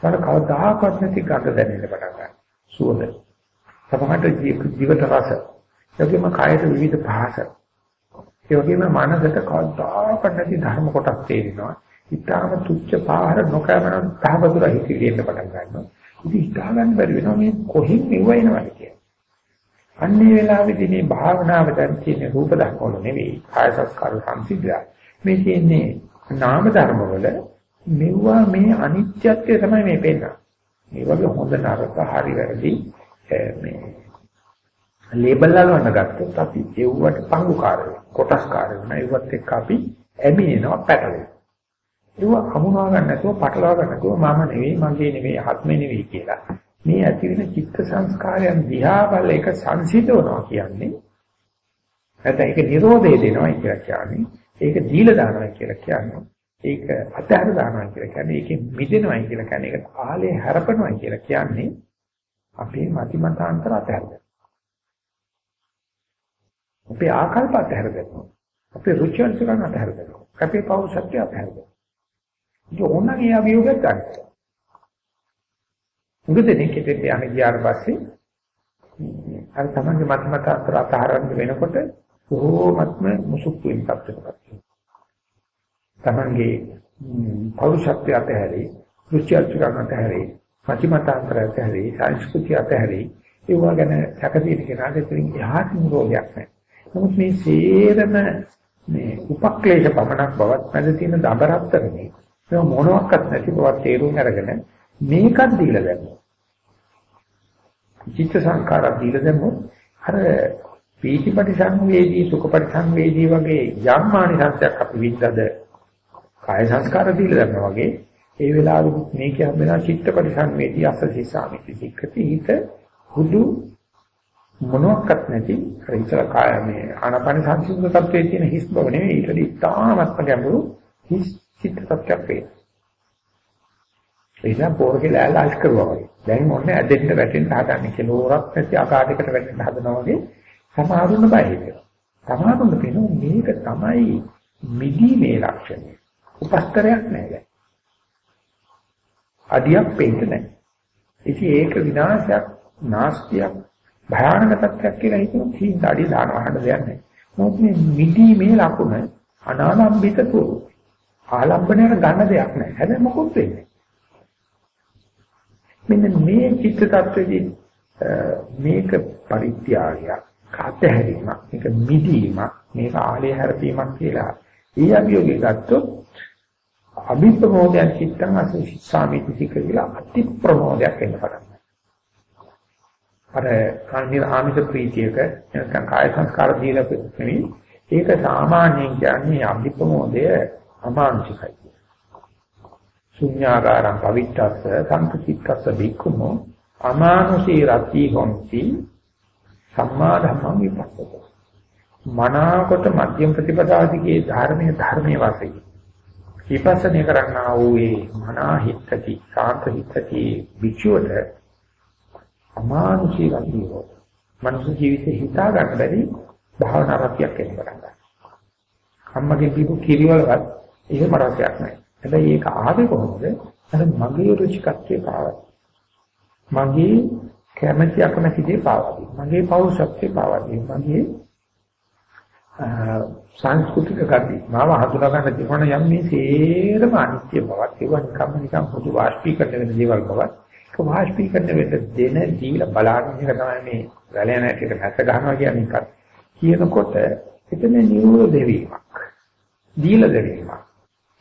සමහර කවදාකවත් නැති ගඳ දැනෙන්න පටන් ගන්නවා. සුවඳ. සමහරට ජීවිත රස. ඒකෙම කායයට විවිධ භාෂ. ඒ වගේම මනසට කවදාකවත් නැති ධර්ම කොටස් තේරෙනවා. ඊටාම තුච්ච පාර නොකෑමන තහවදුර හිතෙන්න පටන් ගන්නවා. ඉතින් හිතා ගන්න බැරි වෙනවා මේ කොහෙන් මෙව එනවද කියලා. අන්නේ වෙලාවේදී මේ භාවනාව දැන් තියෙන රූප ධර්ම වල නෙවෙයි කාය සංස්කාර සංසිද්ධිය. මේ තියෙන්නේ නාම ධර්ම වල මෙවුවා මේ අනිත්‍යත්වය තමයි මේ පෙන්නන්නේ. මේ වගේ හොඳ නරක හරි වැරදි මේ ලේබල් අලවන්න ගත්තොත් අපි ඒවට පංගුකාර වෙනවා. කොටස්කාර වෙනවා. ඒවත් එක්ක අපි ඇමිනෙනවා පැටලෙනවා. ඒව හමුනා ගන්න නැතුව පටලවා ගන්න නැතුව මම නෙවෙයි මගේ නෙවෙයි ආත්මේ නෙවෙයි කියලා. මේ ඇති වෙන චිත්ත සංස්කාරයන් දිහා බල එක සංසිඳවනවා කියන්නේ නැත්නම් ඒක නිරෝධය දෙනවා කියලා කියන්නේ ඒක දීලා දානවා කියලා කියන්නේ ඒක අතහැර දානවා කියලා කියන්නේ ඒකෙන් මිදෙනවා කියලා කියන්නේ ඒක ආලේ හැරපනවා කියලා කියන්නේ අපේ මති මතාන්තර අතහැරලා අපේ ආකල්ප අතහැර දෙනවා. අපේ රුචි අරුචිකම් අතහැර දෙනවා. අපේ පෞරුෂත්වය අතහැර දෙනවා. ඒක ඕනගේ අභියෝගයක් ගන්න. මුගදෙනේ කෙටේ යන්නේ ගියාට පස්සේ අර තමන්ගේ මත මත අතර අතහරන්න වෙනකොට බොහෝමත්ම මුසුක්තු වෙනපත් වෙනවා. තමන්ගේ පෞරුෂත්වය අතහැරි, රුචි අරුචිකම් අතහැරි, මති මත අතර අතහැරි, සංස්කෘතිය අතහැරි ඒවා ගැන සැකසීම කෙනාට ඉතින් එහාට නිරෝධයක් නැහැ. නමුත් මේ සේරම මේ උපක්ලේශ පමණක් බවත් මැද තියෙන දබරත්තරනේ ඒ මොනවත් නැති බවත් තේරුම් අරගෙන මේකත් දීලා දැම්මොත් චිත්ත සංකාරات දීලා දැම්මොත් අර පීතිපටි සංවේදී සුඛපටි සංවේදී වගේ යම් මානිසත්‍යක් අපි විඳද කාය සංස්කාර දීලා දැම්මා වගේ ඒ වෙලාවෙත් මේක හම්බෙනා චිත්තපටි සංවේදී අසසී සාමිති සික්කති හිත හුදු මොනවත් නැති අර ඉතල කාය මේ ආනාපාන සංසිද්ධ තත්වයේ තියෙන හිස් බව නෙවෙයි ඊට ඉතාමත්ම ගැඹුරු හිස් චිත්ත තත්ත්වයක් වේ. ඒක පොර කියලා ඇලස් කරුවා වගේ. දැන් මොන්නේ ඇදෙන්න වැටෙන්න හදන්නේ කෙලෝරක් නැති ආකාරයකට වැටෙන්න හදනවා වගේ සමහරුන්න බය හිතෙනවා. සමහරුන්න පේනවා මේක තමයි මිදීමේ ලක්ෂණය. උපස්තරයක් නැහැ. අඩියක් පෙන්න නැහැ. ඉතින් ඒක විනාශයක්, නාස්තියක් භයානක තත්ත්වයක් කියලා හිතන තීන් අඩි දානවා හඳ දෙයක් නැහැ. මොකද මේ මිදීමේ ලකුණ අනාලම්බිත පුරු. ආලම්බණයට ගන්න දෙයක් නැහැ. හැබැයි මොකොත් වෙන්නේ. මෙන්න මේ චිත්ත tattweදී මේක පරිත්‍යාගයක්, කාතහැරීමක්, මේක මිදීමක්, මේක ආලේ හැරපීමක් කියලා. ඊ අභියෝගය ගත්තොත් අභිප්‍රමෝදයන් චිත්තං අසසාමිති කියලා අති ප්‍රමෝදයක් එන්න පටන් අර කාණිර ආමිෂ ප්‍රීතියක නැත්නම් කාය සංස්කාර දීලා නෙවෙයි. ඒක සාමාන්‍යයෙන් කියන්නේ අභිප්‍රමෝදය අමානුෂිකයි. ශුන්‍යාකාරං පවිත්තස්ස සංකීච්ඡස්ස බික්ඛුනෝ අමානුෂී රති හොಂತಿ සම්මා ධම්මං විපස්සක මනාකොට මධ්‍යම ප්‍රතිපදාදිගේ ධර්මයේ ධර්මයේ වාසයේ විපස්සනය කරන්නා වූ ඒ මනා හිතති සාන්ත හිතති විචුවට අමානුෂී වන්දියෝ මනුෂ්‍ය ජීවිතේ හිතා ගන්න බැරි භාවනා රතියක් එන්න පටන් ගන්නවා. අම්මගේ දීපු කිරිවලවත් එහෙම රසයක් නැහැ. හැබැයි ඒක ආවේ කොහොමද? අර මගේ රුචිකත්වයේ පාවා. මගේ කැමැති අකමැති දේ පාවාදී. මගේ පෞරුෂත්වයේ පාවාදී. මගේ සංස්කෘතික ගති මාව හඳුනා ගන්න තිබුණ යම් මේ සේරම අනිත්‍ය බවක් ඒවා නිකම්ම නිකම් පොදු වාෂ්පීකරණය වෙන දේවල් බවක් ඒක වාෂ්පීකරණය වෙන්න දෙන දීලා බලන්න එක තමයි මේ වැලෙන ඇටට නැස ගන්නවා කියන්නේ එකක්. කියනකොට එතන නිරෝධ දෙවීමක්. දීලා දෙවීමක්.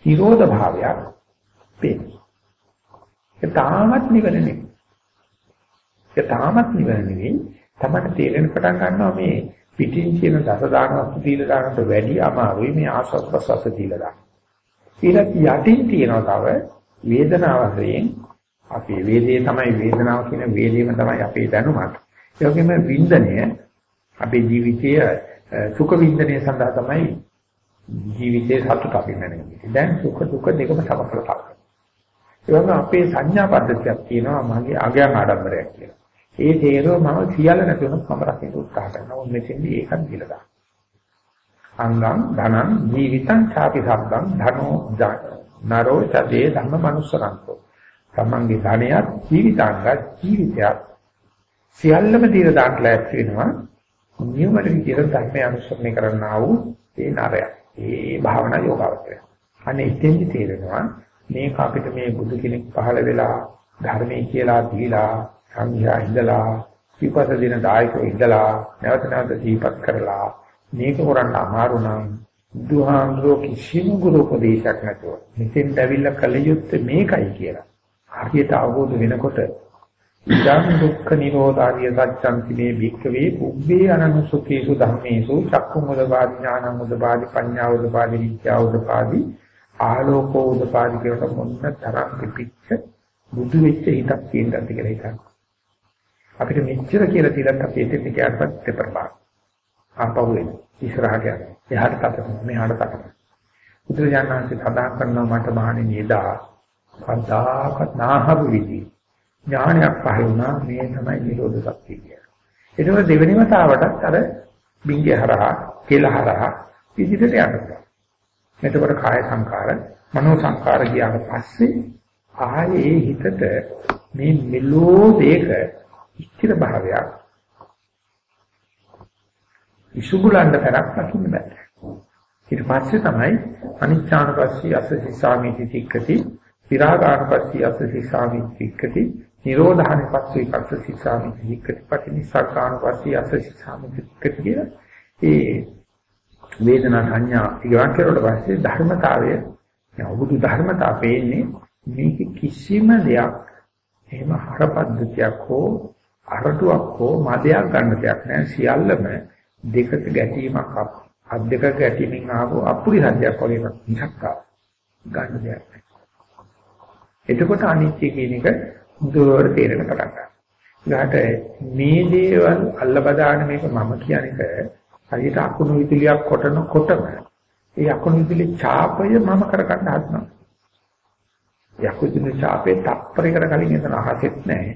නිරෝධ භාවයක් පේනවා. ඒ තාමත් නිවන නෙවෙයි. ඒ තාමත් නිවන නෙවෙයි. තමයි තේරෙන පටන් ගන්නවා මේ පිටින් කියන දස දාන වස්තු දීලා දානට වැඩි අමාරුයි මේ ආස්වාද ප්‍රසවාස දීලා දාන. ඊට යටින් තියෙනවා තව වේදනාව වශයෙන් අපේ වේදේ තමයි වේදනාව කියන වේදේම තමයි අපේ දැනුමත්. ඒ වගේම වින්දනය අපේ ජීවිතයේ සුඛ වින්දනය සඳහා තමයි ජීවිතේ සතුට අපි මැනෙන්නේ. දැන් සුඛ දුක දෙකම සමකල කරගන්න. ඒ වගේම අපේ සංඥා පද්ධතියක් තියෙනවා මගේ අගයන් ආඩම්බරයක් කියලා. ඒ තේරෙව මම සියල්ල නැතුනොත් මම රකින්න උත්සාහ කරනවා. මෙතෙන්දී ඒකත් කියලා දාන්න. අංගං ධනං ජීවිතං ඡාපි සබ්බං ධනෝ නරෝ චදේ ධම්ම මනුස්සරන්තෝ. තමන්ගේ ධනයත් ජීවිතාංගත් ජීවිතයත් සියල්ලම දීලා දාන්න ලෑස්ති වෙනවා. නියමට විදිහට ධර්මය අනුසරණය කරන්නා වූ ඒ නරය. ඒ භාවනා යෝගාවචරය. අනේ ඉතින්දි තේරෙනවා මේක අපිට මේ බුදු කෙනෙක් පහළ වෙලා ධර්මයේ කියලා දීලා සංඝයා ඉඳලා විපස දින දායකෝ ඉඳලා නැවත නැවත දීපත් කරලා මේක කරන්න අමාරු නම් බුදුහාමුදුරුවෝ කිසිම ගුරු උපදේශයක් නැතුව මෙතෙන් ඇවිල්ලා කල යුත්තේ මේකයි කියලා. හරියට අවබෝධ වෙනකොට ඉදං දුක්ඛ නිරෝධාරිය සත්‍යං මේ භික්ඛවේ පුබ්බේ අනනුසුකේසු ධම්මේසු චක්කුම් උදපාදි ඥානං උදපාදි පඤ්ඤා උදපාදි විද්‍යා උදපාදි ආලෝකෝ උදපාදි කියන මොන්න තරම් පිපිච්ච බුදු වෙච්ච හිතක් තියෙනද කියලා හිතන්න. අපිට මෙච්චර කියලා තියලත් අපි එතෙන් කියarpත් දෙපරපා. ආපහු එන ඉස්සරහට යන. එහාට තතන මෙහාට තතන. බුදුරජාණන්සේ සඳහන් කරනවා මට මහණෙනි එදා කවදාකවත් නාහව විදි ඥානයක් පහළ වුණා මේ තමයි නිරෝධ සත්‍ය කියන්නේ. ඒකම දෙවෙනිම තාවටත් අර බින්ගේ හරහා කෙල හරහා ඉදිරියට යනවා. එතකොට කාය සංකාර මනෝ සංකාර ගියාට පස්සේ ආයේ හිතට මේ මෙලෝ දෙක ස්ථිර භාවයක් ඉසුගුලන්න තරක් නැකින්න බෑ. ඊට පස්සේ තමයි අනිච්ඡානපස්සී අසසිසාමිති තික්කති විරාගානපස්සී අසසිසාමිති තික්කති නිරෝධානපස්සී අසසිසාමිති තික්කති පටිනිසකානපස්සී අසසිසාමිති තික්කති කියලා ඒ වේදනා සංඥා ඉගෙන කරුවට පස්සේ ධර්මතාවය අවුදු ධර්මතාව පේන්නේ මේක කිසිම දෙයක් එහෙම හර පද්ධතියක් හෝ අරටුවක් හෝ මදයක් ගන්න දෙයක් නෑ සියල්ලම දෙකට ගැටීමක් අත් දෙක ගැටීමෙන් ආපු අපුරි සත්‍යයක් වගේ එකක් මිසක් ගන්න දෙයක් නෑ එතකොට අනිත්‍ය කියන එක මුදුවර තේරෙන පටන් ගන්නවා. ඊට මේ දේවල් අල්ල බදාන මේක මම කියන එක හරියට අකුණු විදුලියක් කොටනකොටම ඒ අකුණු විදුලි ඡාපය මම කරගන්න හදනවා. ඒ අකුණු විදුලි ඡාපේ තප්පරයකට කලින් එතන අහසෙත් නැහැ.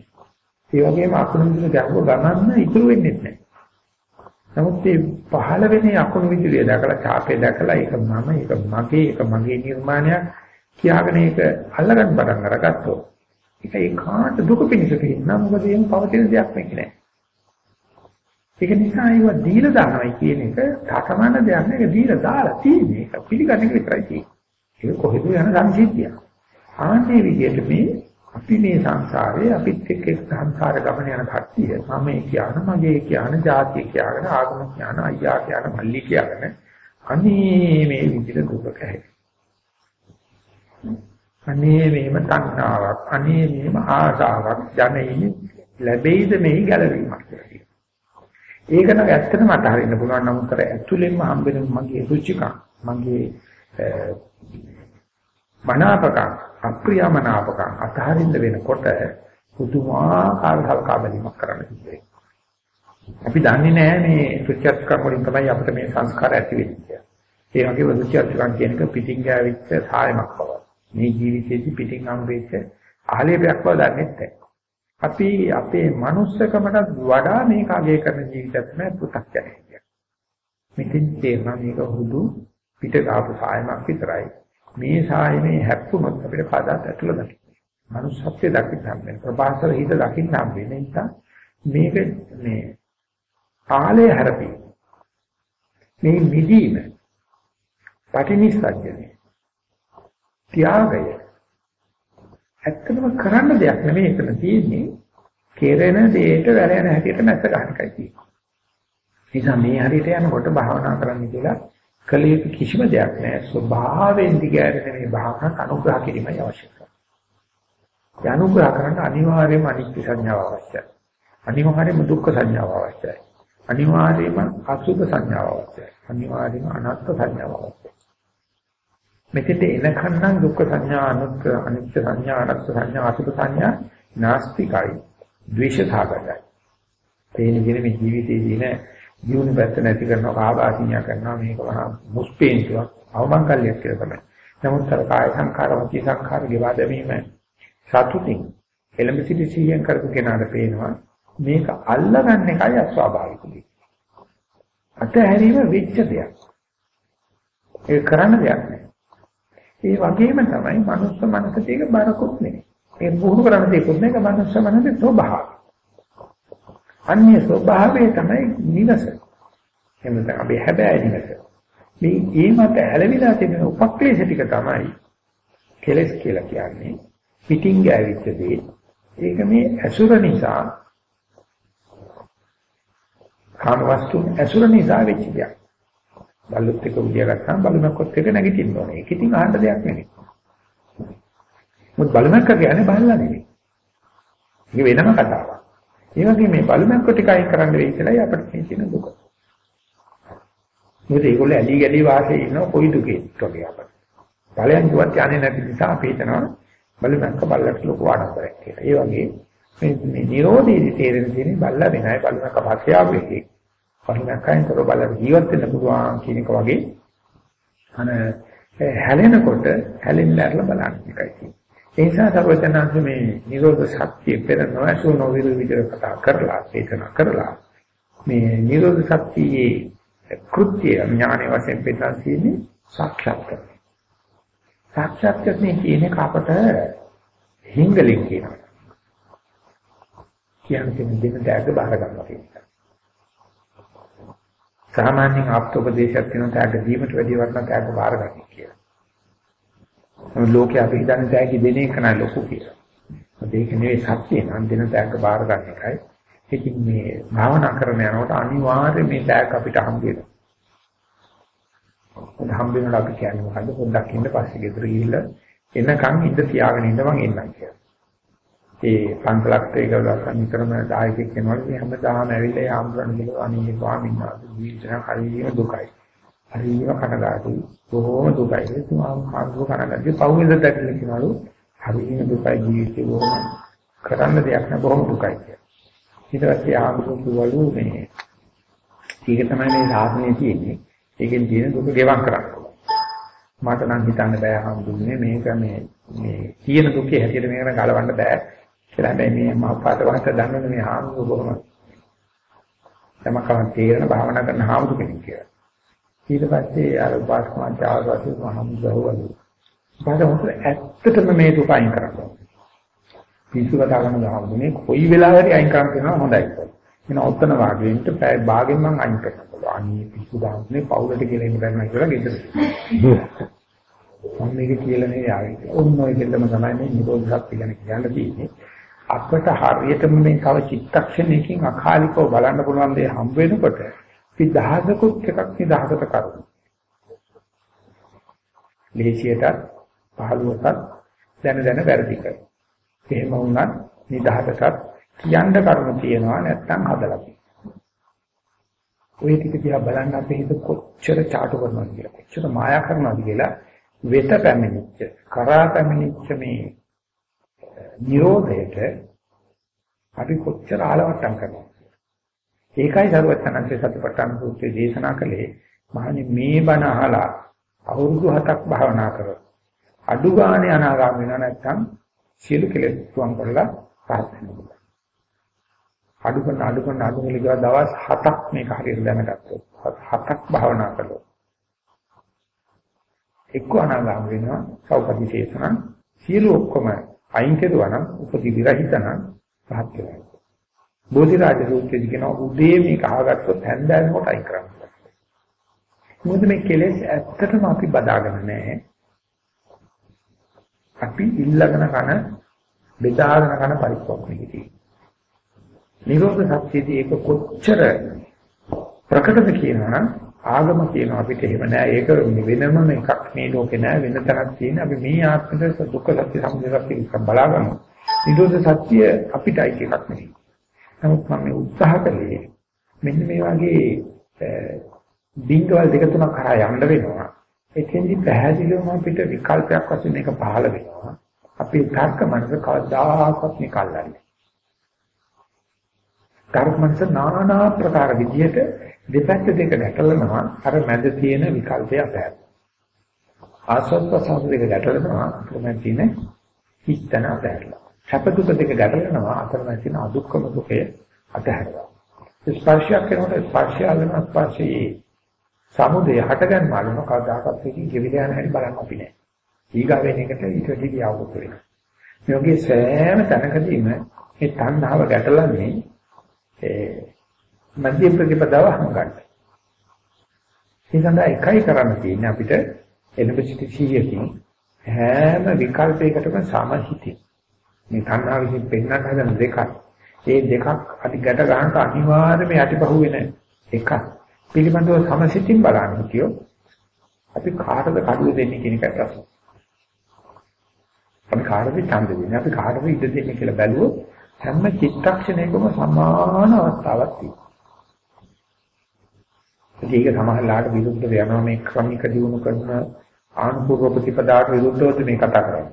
ඒ වගේම අකුණු විදුලි ගැහුව ගමන්න ඉතුරු වෙන්නේ නැහැ. නමුත් මේ පහළ වෙන අකුණු විදුලිය දැකලා ඡාපේ දැකලා ඒක මම ඒක මගේ ඒක මගේ නිර්මාණයක් කියාගෙන ඒක අල්ලගන්න පටන් අරගත්තොත් ඒක ඒකාට දුක පිණිස තියෙනවා මොකද එහෙම පවතින දෙයක් නෙක නෑ. ඒක නිසා ඒව දීලා දානවා කියන එක සාමාන්‍ය දෙයක් නෙක දීලා දාලා තියෙන්නේ ඒක පිළිගන්න එක විතරයි තියෙන්නේ. ඒක කොහෙද යන සංසිද්ධිය. ආන්නේ විදිහට මේ අපි මේ සංසාරේ අපිත් එක්ක සංසාර ගමන යන කට්ටිය මම කියන මගේ කියන ජාතිය කියන ආගම කියන අයියා කියන මල්ලි කියන අනේ මේ විදිහට දුක කැහේ. අනේ මේම තණ්හාවක් අනේ මේම ආසාවක් ජනෙයි ලැබෙයිද මේ ගැලවීමක් කියලා. ඒක නම් ඇත්තටම අතහරින්න පුළුවන් නමුත් අර ඇතුළෙන්ම හම්බෙන මගේ රුචිකම් මගේ මනාපකම් අප්‍රියමනාපකම් අතහරින්න වෙනකොට පුදුමාකාර හල්කාබලීමක් කරන්න සිද්ධ අපි දන්නේ නැහැ මේ රුචිකම් වලින් තමයි අපිට මේ සංස්කාර ඇති වෙන්නේ. ඒ වගේ රුචිකම් කියන එක පිටින් ගෑවිච්ච සායමක් බව. මේ ජීවිතයේදී පිටින් හම්බෙච්ච ආලේපයක් බව දන්නේ නැහැ. අපි අපේ manussකමට වඩා මේක අගය කරන ජීවිතයක් තමයි පු탁ජනය කියන්නේ. මෙතෙන් තේරෙනවා මේක හුදු පිට ගාපු සායමක් විතරයි. මේ සායමේ හැප්පුණොත් අපිට කදාත් ඇතුළ දකින්න. manussත්වයේ දකින්න හම්බෙන්නේ. ප්‍රභාසර හිත දකින්න හම්බෙන්නේ නිසා මේක මේ ආලේ හැරපි. මේ මිදීම පටිනිස්සජ්ජනේ ත්‍යාගය ඇත්තටම කරන්න දෙයක් නෙමෙයි එතන තියෙන්නේ කෙරෙන දෙයට වැර යන හැටියට නැස ගන්න එකයි තියෙන්නේ. නිසා මේ හරියට යනකොට භාවනා කරන්න කියලා කලියක කිසිම දෙයක් නැහැ. ස්වභාවයෙන් දිගහැරෙන මේ භාවනාවට අනුග්‍රහ කිරීමයි අවශ්‍ය කරන්නේ. අනුග්‍රහ කරන්න අනිවාර්යයෙන්ම අනිත්‍ය සංඥාව අවශ්‍යයි. අනිවාර්යයෙන්ම දුක්ඛ සංඥාව අවශ්‍යයි. අනිවාර්යයෙන්ම අසුභ සංඥාව අවශ්‍යයි. අනිවාර්යයෙන්ම අනාත්ම සංඥාව අවශ්‍යයි. මෙතෙට එනකන් නම් දුක්ඛ සංඥා අනුත් අනිත්‍ය සංඥා අනාත්ම සංඥා අසුභ සංඥා නාස්තිකයි. ද්වේෂ සාගතයි. තේන කියන මේ ජීවිතයේ දින ජීවන පැත්ත නැති කරනවා ආවාසිනිය කරනවා මේක මහා මුස්පේන්තුවක් අවමංගල්‍යයක් කියලා තමයි. නමුත් අර කාය සංඛාර වචී සංඛාර ගෙවා දැමීම සතුටින් එළඹ සිටි සිහියෙන් කරපු කෙනාට පේනවා මේක අල්ලගන්න එකයි අස්වාභාවික දෙයක්. අතහැරීම වෙච්ච දෙයක්. ඒක කරන්න දෙයක් නෑ. ඒ වගේම තමයි මනුස්ස මනසට ඒක බරකුත් නෙමෙයි. ඒ බුහුණු කරන්න දෙයක්වත් නෑ. ඒක මනුස්ස මනසේ ස්වභාවය. අන්‍ය ස්වභාවය තමයි නිවස. එහෙම තමයි අපි හැබෑ නිවස. මේ ඒ මත ඇලවිලා තියෙන උපක්ලේශ ටික තමයි කෙලස් කියලා කියන්නේ. පිටින් ගෑවිච්ච දේ. ඒක මේ ඇසුර නිසා කාම වස්තු ඇසුර නිසා වෙච්ච දෙයක්. බල්ලොත් එක උදියා ගත්තාම බලුමක්කොත් එක නැගිටින්න ඕනේ. ඒක ඉතින් අහන්න දෙයක් නෙමෙයි. මොකද බලුමක්ක කියන්නේ බල්ලා නෙමෙයි. ඒක වෙනම කතාවක්. ඒ වගේ මේ බලුමැක්ක ටික අයින් කරන්න වෙයි කියලායි අපිට මේ තියෙන දුක. මොකද ඒගොල්ලෝ ඇලි ගැලි වාසේ ඉන්න කොයි දුකේ වගේ අපිට. බලයන් කිව්වත් යන්නේ නැති නිසා අපි හිතනවා බලුමැක්ක බල්ලට ලොකු ආඩම්බරයක් කියලා. ඒ වගේ මේ මේ නිරෝධයේදී තේරෙන තියෙන බල්ලා වෙනයි බලුමැක්ක පස්සේ ආවේ. බලුමැක්කෙන් තොර බලලා ජීවත් වෙන්න පුළුවන් කියන එක වගේ අන හැලෙනකොට හැලෙන්න ඇරලා බලන්න එකයි තියෙන්නේ. ඒ නිසා සර්වචනාංශ මේ නිරෝධ සත්‍ය පෙර නොඇසු නොවිරු විදිහට කතා කරලා දේශනා කරලා මේ නිරෝධ සත්‍යයේ කෘත්‍ය ඥාන වශයෙන් පෙන්නන තියෙන්නේ සාක්ෂාත් කරගන්න. සාක්ෂාත් කරන්නේ කියන්නේ කාපට හිංගලින් කියනවා. කියන්නේ දෙන දැග බාර ගන්නවා කියන එක. සාමාන්‍යයෙන් ආප්තෝපදේශයක් වෙන තෑග දීමට වැඩි වටන තෑග බාර ගන්න කියලා. ලෝකේ අපි හිතන්නේ තෑගි දෙන එක නෑ ලොකු කියලා. ඒක නෙවෙයි සත්‍ය නම් දෙන තෑග්ග බාර ගන්න එකයි. ඉතින් මේ භාවනා කරන යනකොට අනිවාර්යයෙන් මේ තෑග්ග අපිට හම්බ වෙනවා. ඒ හම්බ වෙනකොට අපි කියන්නේ මොකද්ද? පොඩ්ඩක් ඉන්න පස්සේ ගෙදර ගිහිල්ලා එනකන් ඉඳ තියාගෙන ඉඳවන් එන්නම් කියලා. ඒ පන්සලක් ඒකවල නිතරම ඩායකෙක් වෙනවා. මේ හැමදාම ඇවිල්ලා ආම්බුරන් කියලා අනේ ස්වාමීන් වහන්සේ ජීවිතේ හරියම දුකයි. හරිම කනගාටුයි. බොහොම දුකයි. ඒක ආම්කාන්තුව කනගාටුයි. පෞද්ගලික දෙයක් කියනවලු හරිම දුකයි ජීවිතේ බොහොම කරන්න දෙයක් නෑ බොහොම දුකයි කියලා. ඊට පස්සේ ආම්කුවලු මේ ඒක තමයි මේ සාසනයේ තියෙන්නේ. ඒකෙන් තියෙන දුක ගෙවම් කරන්න මට නම් හිතන්න බෑ හම්බුනේ මේක මේ මේ තියෙන දුකේ හැටියට මේක ගලවන්න බෑ කියලා. හැබැයි මේ මාපාට වාට දන්නනේ මේ හාමුදුරුවෝ බොහොම තමකම තේරෙන භාවනා කරන හාමුදුරුවෝ කෙනෙක් කියලා. ඊට පස්සේ අර උපාසකමන් ආවසතු මහමුදවලු. ඊට හොඳ ඇත්තටම මේ දුක අයින් කරනවා. පිස්සු කතා කරන ගහමුනේ කොයි වෙලාවෙරි අයින් කරන්න කියනවා හොඳයි. එන ඔත්තන වාගෙන්ට පැය භාගෙන් මං අයින් කරනවා. අනේ පිස්සු ගහන්නේ පවුලට කියලා ඉන්න බැරි කියලා ගෙදර. මම මේක කියලා නේ ආවේ. ඔන්න ඔය දෙන්නම තමයි මේ නිරෝධ සත්‍ය ගැන කියන්න තියෙන්නේ. අපට හරියටම මේ තව චිත්තක්ෂණයකින් අකාලිකව බලන්න පුළුවන් දේ හම්බ වෙනකොට අපි දහසකුත් එකක් නිදහසට කරුණු. ලේසියටත් පහළුවටත් දැන දැන වැරදි කරනවා. එහෙම වුණත් නිදහසටත් කියන්න කරුණු තියෙනවා නැත්නම් හදලා තියෙනවා. ওই ටික දිහා බලන්න අපේ හිත කොච්චර චාටු කරනවද කියලා කොච්චර මායා කරනවද කියලා වෙත පැමිණිච්ච කරා පැමිණිච්ච මේ නිරෝධයට අපි කොච්චර ආලවට්ටම් කරනවද? ඒකයි සරුවචනන්සේ සතිපට්ඨාන සූත්‍රයේ දේශනා කළේ මහනි මේ බණ අහලා අවුරුදු 7ක් භාවනා කරොත් අඩු ගානේ අනාගාමී වෙනා නැත්නම් සියලු කෙලෙස් තුන් කරලා පහත් වෙනවා. අඩු කරන අඩු කරන අඩු කරන දවස් 7ක් මේක හරියට දැනගත්තොත්. 7ක් භාවනා කළොත්. එක්ක අනාගාමී වෙනවා. සෞපදි ශේෂණ සියලු ඔක්කොම අයින් කෙරුවා නම් උපදි විරහිතනම් පහත් වෙනවා. බෝධිරාජ සූත්‍රයේදී කියනවා උදේ මේක අහගත්තොත් හැන්දෑවෙ කොටයි කරන්නේ. මොකද මේ කෙලෙස් ඇත්තටම අපි බදාගෙන නැහැ. අපි ඉල්ලගෙන කන බෙදාගෙන කන පරිපෝෂණයේදී. නිරෝධ සත්‍යයේදී ඒක කොච්චර ප්‍රකටද කියනවනම් ආගම කියන අපිට එහෙම නෑ. ඒක වෙනම එකක් මේ ලෝකේ නෑ. වෙන තරක් තියෙන අපි මේ ආත්මද දුක්ඛ සත්‍ය සමුදය සත්‍ය බලාගමු නිරෝධ සත්‍ය අපිටයි එකක් නෙවෙයි. නමුත් මම උත්සාහ කළේ මෙන්න මේ වගේ බින්ගවල් දෙක තුනක් කරා යන්න වෙනවා. එතෙන්දි පැහැදිලිවම අපිට විකල්පයක් වශයෙන් මේක පහළ වෙනවා. අපේ තර්ක මනස කවදාකවත් නිකල්ලාන්නේ තර්ක මනස নানা ප්‍රකාර විදිහට දෙපැත්ත දෙක ගැටලනවා අර මැද තියෙන විකල්පය අපහැර. ආස්වාද ප්‍රසාර දෙක ගැටලනවා අතරමැද තියෙන හිස්තන අපහැරලා. සැප දුක දෙක ගැටලනවා අතරමැද තියෙන අදුක්කම දුකය අපහැරලා. ස්පර්ශයක් කරනකොට ස්පර්ශයලන ස්පර්ශයේ සමුදය හටගන්න මානව කවදාකවත් එකකින් ජීවිතය යන හැටි බලන්න අපි නෑ. ඊගාවෙන එකට ඊට වැඩි ගියවුත් වෙනවා. මේ වගේ සෑම තැනකදීම මේ තණ්හාව ගැටලන්නේ ඒ මධ්‍ය ප්‍රතිපදාව හංගන්න. ඒ සඳහා එකයි කරන්න තියෙන්නේ අපිට එළඹ සිටි සිහියකින් හැම විකල්පයකටම සමහිතින් මේ තණ්හා විසින් පෙන්වන්න හදන දෙකක්. ඒ දෙකක් අති ගැට ගන්නට අනිවාර්යයෙන්ම යටිපහුව වෙන එකක්. පිළිබඳව සමසිතින් බලන්න කියෝ අපි කාටද කඩුව දෙන්නේ කියන එක ප්‍රශ්න. අපි කාටද ඡන්ද දෙන්නේ? අපි කාටද ඉඩ දෙන්නේ කියලා බැලුවොත් හැම චිත්තක්ෂණයකම සමාන අවස්ථාවක් තියෙනවා. ඒක සමහරලාට විරුද්ධ වෙනවා මේ ක්‍රමික දියුණු කරන ආනුපූර්ව ප්‍රතිපදාට විරුද්ධව මේ කතා කරන්නේ.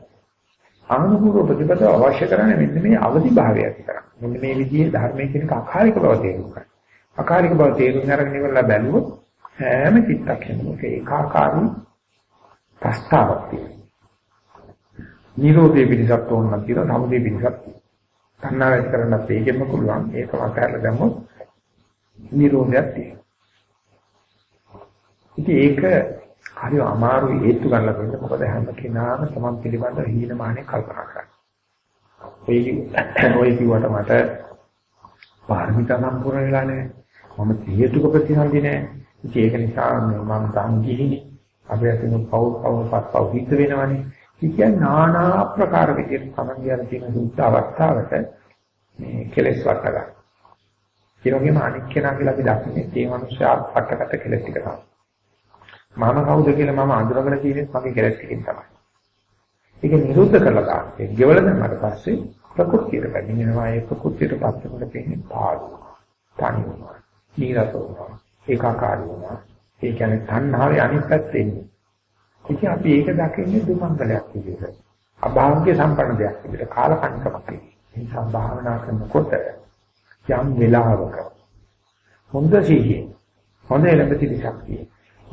ආනුපූර්ව ප්‍රතිපදාව අවශ්‍ය කරන්නේ මෙන්න මේ අවදි භාවය ඇති කරගන්න. මෙන්න මේ විදිහේ ධර්මයේ කෙනෙක් අකාලික බව තේරුම් ගන්න. අකාලික බව තේරුම් අරගෙන ඉවරලා බැලුවොත් හැම චිත්තක්ෂණයක ඒකාකාරී ප්‍රස්තාවක් තියෙනවා. නිරෝධයේ පිළිසත් ඕනනම් තියෙනවා, සමුදේ පිළිසත්. තණ්හාව කරන්නත් ඒකෙම පුළුවන්. ඒකම කරලා දැම්මොත් නිරෝධයක් තියෙනවා. ඉතින් ඒක හරි අමාරුයි හේතු ගන්න බෑ මොකද හැම කෙනාම තමන් පිළිබඳ හීනමානේ කල්පනා කරනවා. ඔය ඔය කිව්වට මට පාරමිතා සම්පූර්ණ වෙලා නැහැ. මම හේතුක ප්‍රතිසන්දි නැහැ. ඉතින් ඒක නිසා මම තාම ගිහිනි. අපි අතින් පව් පව් පස් පව් හිත වෙනවනේ. ඉතින් নানা ආකාර විදිහට තමන් කියන තියෙන සුද්ධ අවස්ථාවට මේ කෙලෙස් වට ගන්න. ඒ වගේම අනික් කෙනා කියලා අපි දකින්නේ ඒ මනුස්සයා පටකට කෙලෙස් ටික තමයි. මම කවුද කියලා මම අඳුරගෙන තියෙන්නේ මගේ කෙලෙස් ටිකෙන් තමයි. ඒක නිරුද්ධ කරලා ගන්න. ඒ ගෙවල දැම්මට පස්සේ ප්‍රകൃතියට පැමිණෙනවා. ඒ ප්‍රകൃතියට පස්සෙකට පෙන්නේ පාඩු. තනි වෙනවා. නීරස වෙනවා. ඒකාකාරී වෙනවා. ඒ කියන්නේ තණ්හාවේ අනිත් පැත්තේ ඉන්නේ. ඉතින් අපි ඒක දකින්නේ දුමංගලයක් විදිහට. අභාග්‍ය සම්පන්න දෙයක් විදිහට කාලකන්නිකමක් විදිහට. ඒ නිසා භාවනා කරනකොට යම් වෙලාවක හොඳ සිහිය හොඳ එළඹ සිටි ශක්තිය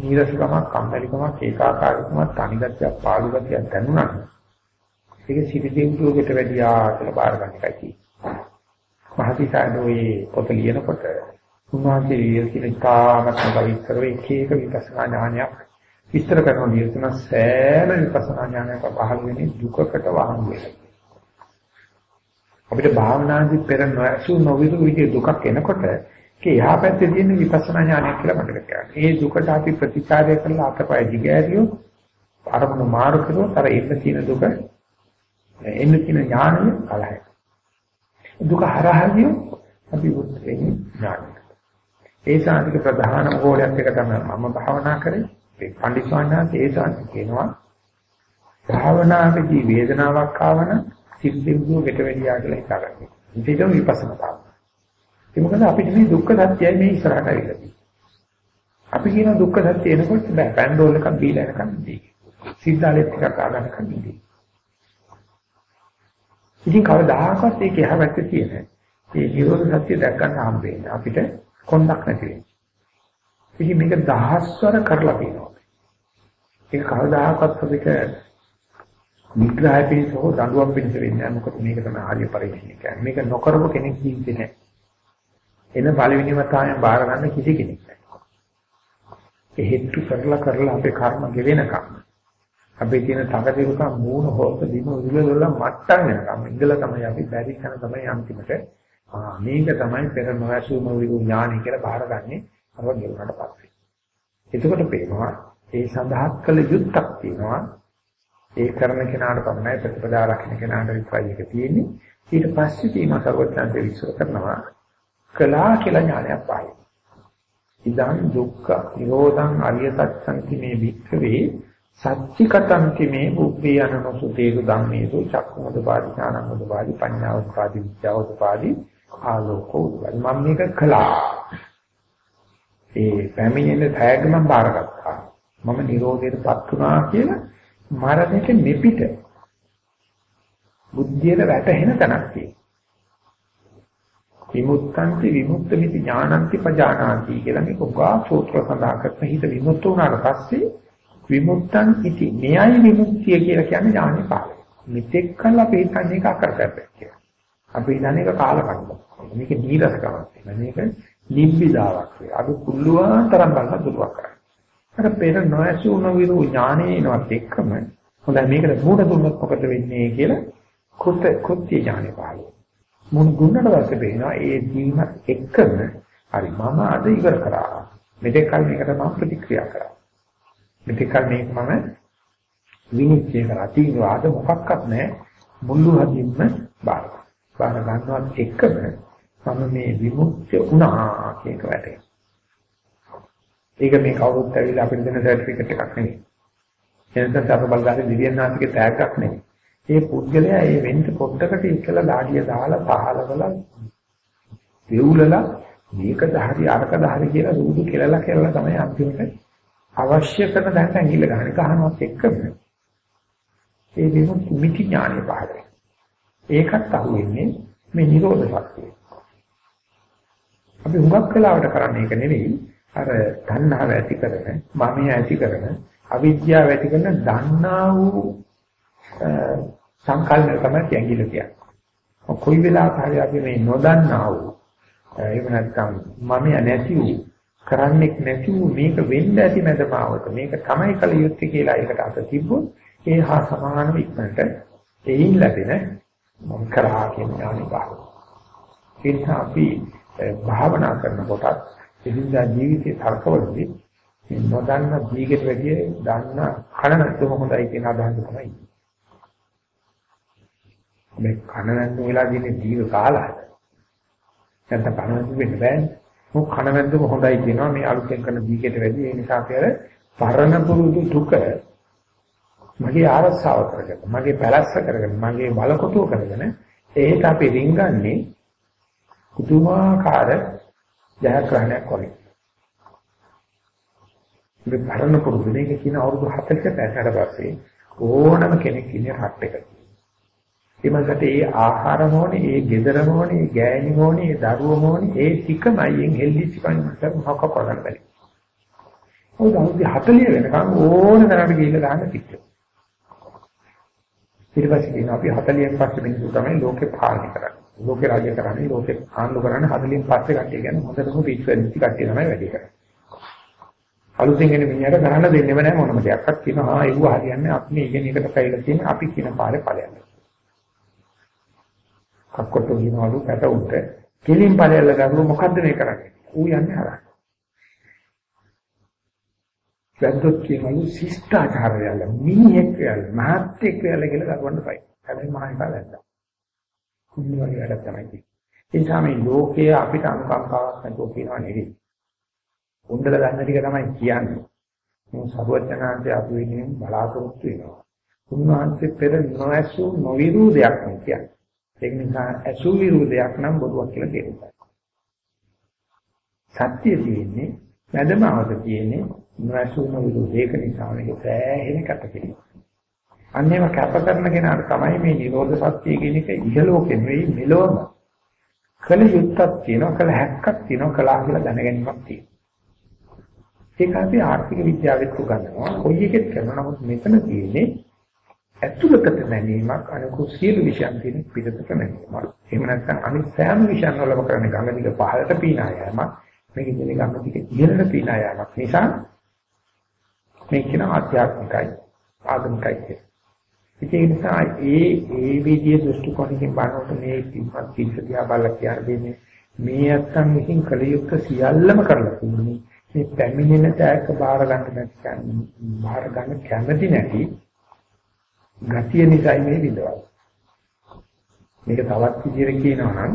නීරසකමක්, කම්මැලිකමක්, ඒකාකාරීකමක්, තනිගතියක්, පාළුගතියක් දැනුණා. ඒක සිටිදින්තුවකට වැඩියා කියලා බාර ගන්න එකයි තියෙන්නේ. මහතිසාරෝයේ පොත ලියනකොට උන්වහන්සේ ලියන කාමත්ම විස්තර එක එක විපස්සනා ඥානයක් විස්තර කරන ලියන සෑම විපස්සනා ඥානයක පහළ වෙන්නේ දුකකට වහන් වෙලා. අපිට භාවනාදී පෙර නොඇසු නොවිරු විදිහේ දුකක් එනකොට ඒක එහා පැත්තේ තියෙන විපස්සනා ඥානය කියලා මතක තියාගන්න. ඒ දුකට අපි ප්‍රතිචාරය කරලා අතපය දිගෑරියොත් අරමුණු මාරු කළොත් අර එන්න තියෙන දුක එන්න තියෙන ඥානය කලහයි. දුක හරහාදී අපි උත්තරේ ඥානය. ඒ සාධික ප්‍රධාන ගෝලයක් එක තමයි මම භාවනා කරේ. ඒ පඬිස්වාමීන් ඒ සාධික කියනවා භාවනාවේදී වේදනාවක් ආවන සිත් දෙවියෝ ගෙට වෙලියා කියලා හිතාගන්න. ඉතින් විපස්සනා ඒ මොකද අපිට මේ දුක්ඛ සත්‍යයි මේ ඉස්සරහට ඇවිල්ලා තියෙන්නේ. අපි කියන දුක්ඛ සත්‍ය එනකොට බෑ පැන්ඩෝල් එකක් දීලා යනකම් ඉඳී. සිද්ධාලෙත් ටිකක් ආගන්නකම් ඉඳී. ඉතින් කවදාහක්වත් ඒක එහා පැත්තේ තියෙන මේ නිරෝධ සත්‍ය දැක් ගන්න හම්බෙන්නේ අපිට කොන්දක් නැති වෙන්නේ. ඉතින් මේක දහස්වර කරලා තියෙනවා. ඒක කවදාහක්වත් අපිට නිග්‍රහය පිණිස හෝ දඬුවම් පිණිස වෙන්නේ නැහැ. මොකද මේක තමයි ආර්ය පරිශ්‍රණය කියන්නේ. මේක නොකරපු කෙනෙක් ජීවිතේ නැහැ. එන පළවෙනිම තමයි බාර ගන්න කිසි කෙනෙක් නැහැ. ඒ හේතු කරලා කරලා අපේ කර්ම ගෙවෙනකම් අපේ තියෙන තකතිරුකම් මූණ හොස්ස දින උරුලවල මට්ටම් වෙනකම් ඉඳලා තමයි අපි බැරි කරන තමයි අන්තිමට ආ මේක තමයි පෙර නොඇසු නොවිරු ඥානි කියලා බාරගන්නේ අර ගෙවුනට පස්සේ. එතකොට පේනවා ඒ සඳහත් කළ යුත්තක් තියෙනවා ඒ කරන කෙනාට පමණයි ප්‍රතිපදා රකින්න කෙනාට විතරයි ඒක තියෙන්නේ ඊට පස්සේ තියෙන සර්වඥාන්ත විශ්ව කරනවා කළා කියලා ඥානයක් පායි. ඉදං දුක්ඛ නිරෝධං අරිය සත්‍යන්ති මේ වික්ඛවේ සච්චි කතන්ති මේ බුද්ධි අනනසුතේසු ධම්මේසු චක්කමදපාදි ඥානමදපාදි පඤ්ඤාවදපාදි විද්‍යාවදපාදි ආලෝකෝ මම මේක කළා. ඒ පැමිණෙන තෑග්ග මම බාරගත්තා. මම නිරෝධයටපත් වුණා කියලා මරණයට මෙපිට බුද්ධියට වැටහෙන තැනක් තියෙනවා. විමුක්තන්ති විමුක්තමිති ඥානන්ති පජානාති කියලා මේක උගා සූත්‍ර සඳහන් කරන හිත විමුක්ත වුණාට පස්සේ විමුක්තං ඉති මෙයයි විමුක්තිය කියලා කියන්නේ ඥානෙ පාලය. මෙතෙක් කල් අපි හිතන්නේ ඒක අකරතැබ්බක් කියලා. අපි හිතන්නේ ඒක කාලකන්නියක්. මේක නීරසකමක් තියෙනවා. මේක නිබ්බිදාවක් වේ. අපි කුල්ලුවන් තරම් බලන දුරුවක් කරන්නේ. අර පෙර නොඇසු නොවිරු ඥානේනවත් එක්කම හොඳයි මේකට මූණ දුන්නොත් මොකද වෙන්නේ කියලා කෘත කෘත්‍ය ඥානෙ පාලය. මුන් දුන්නට පස්සේ වෙනවා ඒ දීමත් එක්කම හරි මම අද ඉවර කරා. මෙතෙක් කල් මේකට මම ප්‍රතික්‍රියා කරා. මෙතෙක් කල් මේක මම විනිශ්චය කරා. තීව්‍රවාද මොකක්වත් නැහැ. මුළු හදින්ම බාර. බාර ගන්නවත් එක්කම මම මේ විමුක්තිය උනා කියන වැටේ. ඒක මේ කවුරුත් ඇවිල්ලා අපිට දෙන සර්ටිෆිකේට් එකක් නෙවෙයි. එනසත් අප බලගන්න දිව්‍යනාථගේ තෑග්ගක් නෙවෙයි. ඒ පුද්ගලයා ඒ වෙන්න පොඩ්ඩකට ඉස්සලා දාඩිය දාලා පහලවල දෙවුලලා මේකද හරි අරකද හරි කියලා සූදු කෙලලා කෙලලා තමයි අන්තිමට අවශ්‍ය කරන දැනට ඇඟිල්ල ගන්න ගන්නවත් එක්කම ඒ විමුක්ති මිති ඥානෙ පහළ ඒකත් අහුවෙන්නේ මේ නිරෝධ ශක්තිය. අපි හුඟක් කලාවට කරන්නේ ඒක නෙවෙයි අර තණ්හාව ඇති කරන, මමිය ඇති කරන, අවිද්‍යාව ඇති කරන දන්නා වූ සංකල්පය තමයි ඇඟිල්ල කියන්නේ. කොයි වෙලාවක හරි අපි මේ නොදන්නා වූ එහෙම නැත්නම් මම නැති වූ කරන්නෙක් නැති වූ මේක වෙන්න ඇති මැදමාවත මේක තමයි කල යුත්තේ කියලා ඒකට අත තිබ්බොත් ඒ හා සමානව ඉක්මනට එයින් ලැබෙන මම කරා කියන ඥානෙ බාහිර. ඒ නිසා අපි භාවනා කරනකොට එදිනදා ජීවිතේ තර්කවලදී නොදන්න දීගෙට වැඩිය දන්න කන නැතුම හොඳයි කියන අදහස තමයි. මේ කන නැන්දු වෙලා තියෙන දීර්ඝ කාලයක. නැත්නම් කන නැන්දු වෙන්න බෑනේ. මොක කන නැන්දුම හොඳයි කියනවා මේ අලුතෙන් කරන දීකට වැඩි ඒ නිසා අපි අර පරණ පුරුදු දුක මගේ ආරස්සාව කරගෙන මගේ පැලස්ස කරගෙන මගේ බලකොටුව කරගෙන ඒකට අපි රින්ගන්නේ කුතුමාකාර ජයග්‍රහණයක් වගේ. මේ පරණ පුරුදු මේක කියන අවුරුදු 40ක පැසකට පස්සේ ඕනම කෙනෙක් ඉන්නේ රට් එකක. එමකට ඒ ආහාර මොනේ, ඒ ගෙදර මොනේ, ඒ ගෑණි මොනේ, ඒ දරුවෝ මොනේ, ඒ ටිකමයින් හෙල්ලිච්ච කන්නට මොකක් කරන්න බැරි. ඔය අවුරුදු 40 වෙනකම් ඕන තරමට ගිහිල්ලා ගන්න පිටු. ඊට පස්සේ කියන අපි 40න් පස්සේ මිනිස්සු තමයි ලෝකේ පාලනය කරන්නේ. ලෝකේ රාජ්‍ය කරන්නේ, ලෝකේ ආණ්ඩු කරන්නේ 40න් පස්සේ කට්ටිය කියන්නේ හොඳටම පිටවෙච්ච කට්ටිය තමයි වැඩි කරන්නේ. අලුතෙන් එන මිනිහට කරන්න දෙන්නෙම නැහැ මොනම දෙයක්වත් කියනවා. ආ ඒව හරියන්නේ අපි ඉගෙන එකට පැවිලා තියෙන අපි කියන පාරේ ඵලයක්. කක්කොට විනවලු පැට උන්ට කෙලින් ඵලයල්ල ගන්නු මොකද්ද මේ කරන්නේ? ඌ යන්නේ හරහා වැද්දොත් කියනලු ශිෂ්ටාචාරයල මිනිහෙක් කියලා මහත්ෙක් කියලා කියලා කරවන්න බයි හැබැයි මහා එකා වැද්දා. කුණු වගේ වැඩක් තමයි තියෙන්නේ. ඒ නිසා මේ ලෝකයේ අපිට අනුකම්පාවක් නැතුව කියනවා නෙවෙයි. උණ්ඩල ගන්න ටික තමයි කියන්නේ. මේ සරුවචනාන්තය අපු වෙනින් බලාපොරොත්තු වෙනවා. උන්වහන්සේ පෙර නොඇසු නොවිරු දෙයක් නේ කියන්නේ. ඒක නිසා අසු විරුද්ධයක් නම් බොරුවක් කියලා කියනවා. සත්‍ය තියෙන්නේ මැදමාවත තියෙන්නේ නොඇසුන විරුද්ධ ඒක නිසා මේක සෑහෙන කටකෙලි. අන්නේම කැප කරන කෙනාට තමයි මේ නිරෝධ සත්‍ය කියන එක ඉහළෝකෙ නෙවෙයි මෙලොවම. කල යුත්තක් තියෙනවා කල හැක්කක් තියෙනවා කලා කියලා දැනගැනීමක් තියෙනවා. ඒක අපි ආර්ථික විද්‍යාවෙත් උගන්වනවා. කොයි එකෙත් කරනවා නමුත් මෙතන තියෙන්නේ ඇතුළතට නැනීමක් අනිකු සියලු විෂයන් තියෙන පිටතට නැනීමක්. එහෙම නැත්නම් අනිත් සෑම විෂයන් වලම කරන්නේ ගඟ දිග පහළට පීනා යෑමක්. මේක ඉන්නේ ගඟ දිග ඉහළට පීනා යෑමක්. නිසා මේ කියන ආධ්‍යාත්මිකයි ආගමිකයි කියන. ඒ නිසා ඒ ඒ විදිහේ දෘෂ්ටි කෝණකින් බලනකොට මේ පිටපත් පිටසියා බලලා කියන්නේ මේ අත්තන් විසින් කළ යුත්තේ සියල්ලම කරලා තියෙන්නේ. මේ පැමිණෙන තෑග්ග බාර ගන්න නැති බාර ගන්න කැමති නැති ගතිය නිසායි මේ විඳවන්නේ. මේක තවත් විදිහට කියනවා නම්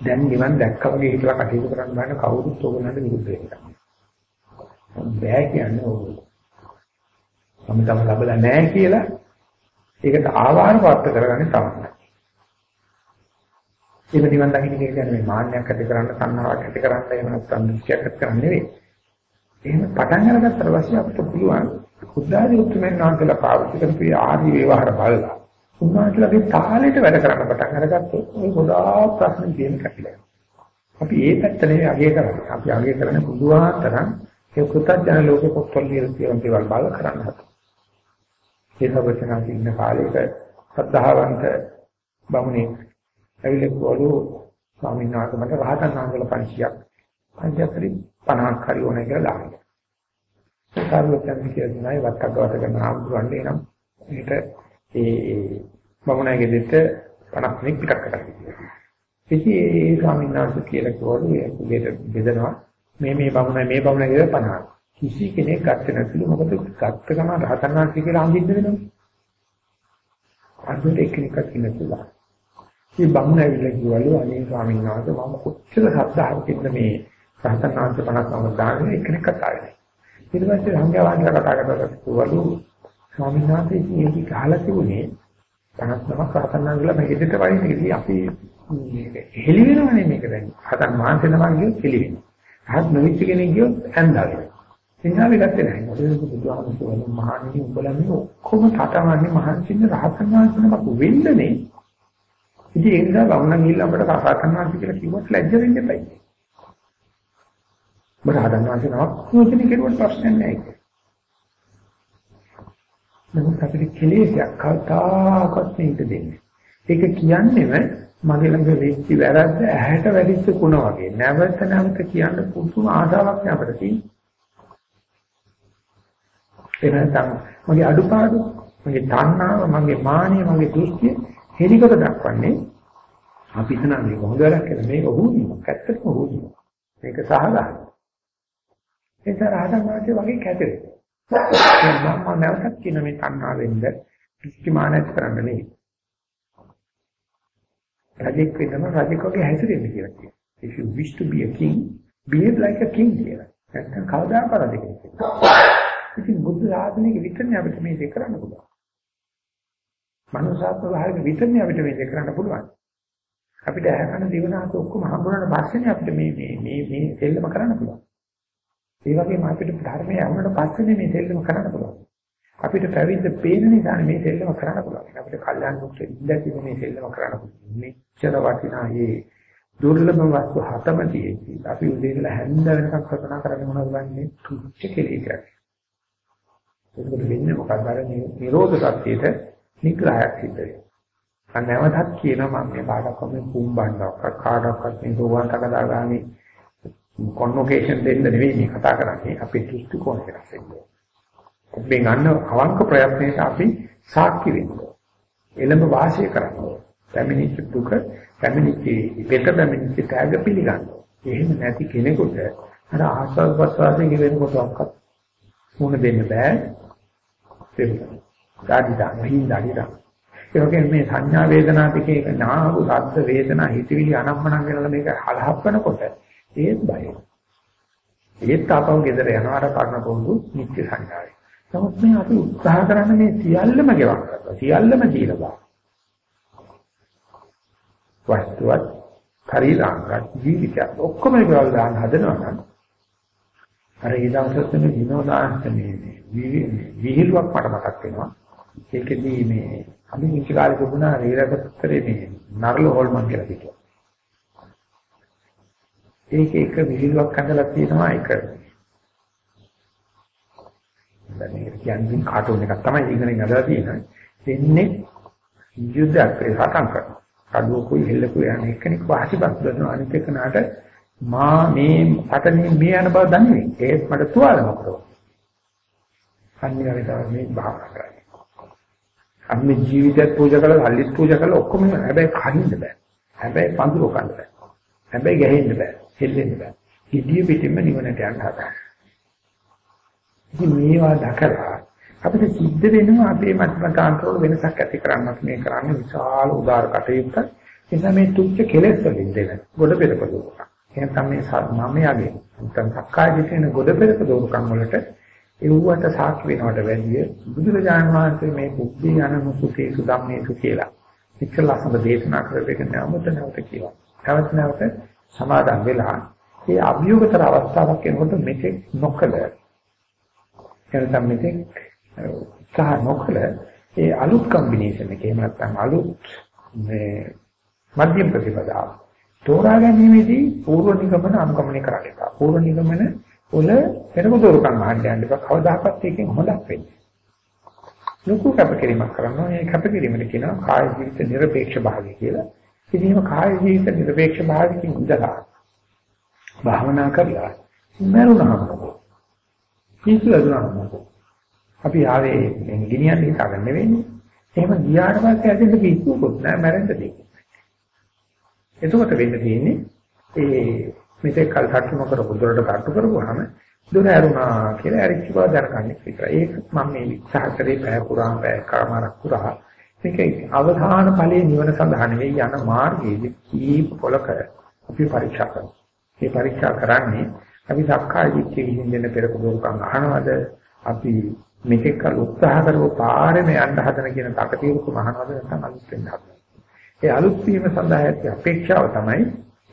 දැන් නිවන් දැක්කා වගේ හිතලා කටයුතු කරන්න බෑ කවුරුත් ඕගොල්ලන්ට විරුද්ධ වෙනවා. බෑ කියන්නේ ඕගොල්ලෝ. මම තම ලබලා නැහැ කියලා ඒකට ආවාර වත් කරගන්නේ තමයි. ඒක නිවන් දකින්න කියන්නේ මේ මාන්නයක් ඇති කරන්න, සංහාවක් ඇති කරන්න, එහෙම නැත්නම් දෘෂ්ටියක් ඇති කරන්න නෙවෙයි. එහෙම පටන් අරගත්තට පස්සේ අපිට පුළුවන් බුද්ධාදී උත්තරමෙන් නාන්තලා පාවිච්චි කරපු ආදි ව්‍යවහාර බලලා උන්වහන්සේලාගේ තාලෙට වැඩ කරන්න පටන් අරගත්තොත් මේ ගොඩාක් ප්‍රශ්න තියෙන කතිලා. අපි ඒ පැත්ත නෙවෙයි අගය කරන්නේ. අපි අගය කරන්නේ බුදුහාතරන් ඒ කෘතඥ ලෝකෙ පොත්වල තියෙන දේවල් බල කරන්න හදන. ඒ සබචනාදී ඉන්න කාලේක සද්ධාවන්ත බමුණෙක් ඇවිල්ලා කිව්වලු ස්වාමීන් වහන්සේ මට රහතන් වහන්සේලා 500ක් 500 50ක් හරි ඕනේ කියලා දාන්න. ඒ කාර්යයෙන් කියන්නේ වත්තක්වත කරන ආම්දුරන්නේ නම් මේක ඒ බමුණගේ දෙට 50 දෙනෙක් පිටක් කරලා තියෙනවා. ඉතින් ඒ ස්වාමීන් වහන්සේ කියලා කිව්වලු ඒකට බෙදනවා මේ මේ බමුණයි මේ බමුණයි කියලා 50. කිසි කෙනෙක් ගත්තේ නැතිලු මොකද ගත්ත ගමන් රහතන් වහන්සේ කියලා අඳින්න වෙනවා. අන්තිමට එක්කෙනෙක්වත් ඉන්නතුලා. මේ බමුණ ඇවිල්ලා කිව්වලු අනේ ස්වාමීන් වහන්සේ මම කොච්චර ශ්‍රද්ධාවකින්ද මේ රහතන් වහන්සේ 50ක් දාන්නේ එක්කෙනෙක්වත් ආවේ නැහැ. ඊට පස්සේ සංඝයා වහන්සේලා කතා කරලා කිව්වලු ස්වාමීන් වහන්සේ මේක ගහලා තිබුණේ 59ක් රහතන් වහන්සේලා මේකෙට වයින්කදී අපි හෙලි වෙනවනේ මේක දැන්. රහතන් වහන්සේ නමක් ගියොත් හෙලි වෙනවා. රහත් නොවිච්ච කෙනෙක් ගියොත් ඇඳාවේ. සිංහාවේ ගත්තේ නැහැ. මොකද බුදුහාමුදුරුවෝ මහණෙනි උඹලා මේ ඔක්කොම තටමන්නේ මහන්සින්න රහතන් වහන්සේ නමක් වෙන්නනේ. ඉතින් ඒ නිසා වුණා ගිහිල්ලා අපිට රහතන් වහන්සේ කියලා කිව්වොත් ලැජ්ජ වෙන්න එපා. මොකද රහතන් වහන්සේ නමක් නොකියන කෙරුවට ප්‍රශ්නයක් නැහැ. නමුත් අපිට කෙලෙසයක් කවදාකවත් මේක දෙන්නේ. ඒක කියන්නේම මගේ ළඟ වෙච්ච වැරද්ද ඇහැට වැදිච්ච කුණ වගේ. නැවත නැවත කියන්න පුදුම ආසාවක් අපිට තියෙනවා. එනනම් මගේ අඩුපාඩු, මගේ තණ්හාව, මගේ මානිය, මගේ දෘෂ්ටිය හෙලිකොට දක්වන්නේ අපි හිතන මේක හොඳ වැඩක් කියලා මේක හුදුනක් ඇත්තටම හුදුනක්. මේක සහගත. ඒක රහතන් වහන්සේ වගේ කැතේ. මම නැවතත් කියන මේ තණ්හාවෙන්ද දෘෂ්ටිමානත් කරන්න නෙවෙයි. රජෙක් වෙනම රජෙක් වගේ හැසිරෙන්න කියලා කියනවා. If you wish to be a king, behave like a king කියලා. නැත්නම් කවදාකවත් රජෙක් වෙන්නේ. ඉතින් බුද්ධ ශාසනයක විතරනේ අපිට මේ දෙක කරන්න පුළුවන්. මනුෂ්‍යත්ව භාවයක විතරනේ අපිට මේ දෙක කරන්න පුළුවන්. අපිට ඇහැකන දිවනාස ඔක්කොම හම්බුනට පස්සේනේ අපිට මේ මේ මේ මේ දෙල්ලම කරන්න පුළුවන්. ඒ වගේම අපිට ධර්මයේ යමුනට පස්සේ මේ දෙල්ලම කරන්න පුළුවන්. අපිට පැවිද්ද පේන නිසා මේ දෙල්ලම කරන්න පුළුවන්. අපිට කල්යන් මුක්ත ඉඳී මේ දෙල්ලම කරන්න පුළුවන්. මෙච්චර වටිනා මේ දුර්ලභ වස්තු හතමතියෙදි අපි උදේ ඉඳලා හැන්ද වෙනකම් කල්පනා කරන්නේ මොනවද වන්නේ? තුච්ච කෙලෙයක්. ඒකද වෙන්නේ මොකක්ද අර නිරෝධ සත්‍යයට නිග්‍රහයක් සිද්ධ වෙනවා. අනවතත් කියනවා මම මේ කාටවත් මේ පුම්බන්නවක් කාටවත් මේ සෝවාන් තකදාගාමි කොන්වොකේෂන් දෙන්න නෙවෙයි මේ කතා කරන්නේ අපේ දෘෂ්ටි කෝණය වෙනස් වෙන්නේ. අපි ගන්න අවංක ප්‍රයත්නයට අපි සාක්ෂි වෙන්න. එළඹ වාසය කරන්න. පැමිණිච්ච දුක පැමිණිච්ච පිට පැමිණිච්ච ත්‍යාග පිළිගන්න. එහෙම නැති කෙනෙකුට අර ආස්වාද ප්‍රසවාසයේ වෙනකොට ඔක්කත් මුණ දෙන්න බෑ. ඒක ධාඩිදා හිඳාඩිදා. ඒ වගේ මේ සංඥා වේදනා ටිකේ නාහු සද්ද වේදනා හිතවිලි අනම්මනම් වෙනලා මේක හලහප්පනකොට ඒත් බයයි. ඒත් ආපහු ගෙදර යනවාට කරන පොදු නිත්‍ය සංඥාවයි. නමුත් මේ අපි උත්සාහ කරන්නේ මේ සියල්ලම ගෙවක් කරලා සියල්ලම දීලා බා. වස්තුවත් පරිලාංගත් ජීවිතය ඔක්කොම ගෙවල් දාන්න හදනවා නම් අර ඒ දවසත් මේ විනෝදාන්තමේ විහිළුවක් මට මතක් වෙනවා. ඒකෙදී මේ අපි කිසි කාලෙක තිබුණා රේරකතරේ මේ නර්ල හොල්මන් කියලා හිතුවා. ඒක එක විහිළුවක් හදලා තියෙනවා ඒක. දැන් මේක කියන්නේ කාටුන් එකක් තමයි ඉගෙනගෙන හදලා තියෙන්නේ. දෙන්නේ යුද්ධයක් සටන් කරනවා. කඩුවකුයි හෙල්ලකුයි යන එකෙනෙක් වාසිපත් කරනවා අනිත් එකනට මා මේ පතනේ මේ යන බව දන්නේ. ඒත් මට තුවාල මොකද? අනිවාර්යයෙන් තමයි මේ භාවනා කරන්නේ. අපි ජීවිතයත් පූජා කරලා හල්ලිත් පූජා කරලා ඔක්කොම හැබැයි කහින්න බෑ. හැබැයි පඳුර කන්න බෑ. හැබැයි ගැහෙන්න බෑ. හෙල්ලෙන්න බෑ. ඉදිය පිටින්ම නිවනට යන්න හදා. ඉතින් මේවා දැකලා අපිට සිද්ධ වෙනවා අපේ මතමතාන්තවල වෙනසක් ඇති කරන්නත් මේ කරන්නේ විශාල උදාර කටයුත්ත එනිසා මේ තුච්ච කෙලෙස් වලින් දෙන ගොඩ පෙරක දුරුකම්. එහෙනම් මේ මමයාගේ නැත්නම් සක්කාය දිටේන ගොඩ පෙරක දුරුකම් වලට එව්වට සාක්ෂි වෙනවට වැඩිය බුදුරජාණන් වහන්සේ මේ බුද්ධි අනුසුතේසු ධම්මේසු කියලා. එච්චර ලස්සන දේශනා කරපේක නැවත නැවත කියනවා. නැවත නැවත සමාදන් වෙලා ඒ අභියෝගතර අවස්ථාවක් එනකොට මෙතෙක් නොකල එනනම් මෙතෙක් උත්සාහ නොකල ඒ අලුත් කම්බිනේෂන් එකේ නැත්නම් අලුත් මේ මධ්‍යම ප්‍රතිපදාව තෝරා ගැනීමේදී පූර්ව නිගමන අනුගමනය කරන්න එපා. පූර්ව නිගමන වල පෙරමුදෝරුකම් අහන්න යන්න එපා. කවදාකවත් එකෙන් හොදක් වෙන්නේ. ලොකු කැපකිරීමක් කරනවා. මේ කැපකිරීමට කියනවා කාය ජීවිත নিরপেক্ষ භාවය කියලා. ඉතින් කාය ජීවිත නිර්වේක්ෂ භාවකින් ඉඳලා භාවනා කරලා මරුණාම පිස්සුලදුනාම අපි ආවේ මේ ගිනියන් හිතාගෙන නෙවෙයි එහෙම ගියාට පස්සේ ඇදෙන්න පිස්සුකුත් නෑ මැරෙන්න දෙන්නේ එතකොට වෙන්න තියෙන්නේ ඒ මෙතෙක් කල් සටහන කරපු දුරට කටු කරපුවාම දුර ඇරුණා කියලා ඇරිච්ච බව දැනගන්න විතරයි. ඒක මම මේ ඉස්සහතරේ පැය පුරාම පැය කමාරක් පුරා මේක අවධාන ඵලයේ නිවන සඳහා නෙවෙයි යන මාර්ගයේ කීප පොලක අපි පරීක්ෂා කරනවා. මේ පරීක්ෂා කරන්නේ අපි සක්කාය දිට්ඨිය විසින් දෙන පෙරක දුරුකම් අහනවද අපි මේක කල උත්සාහ කරව පාරේම යන්න හදන කියන තකතිරුකම අහනවද නැත්නම් අලුත් වෙන්න හදනවද? ඒ අලුත් වීම සඳහා ඇති අපේක්ෂාව තමයි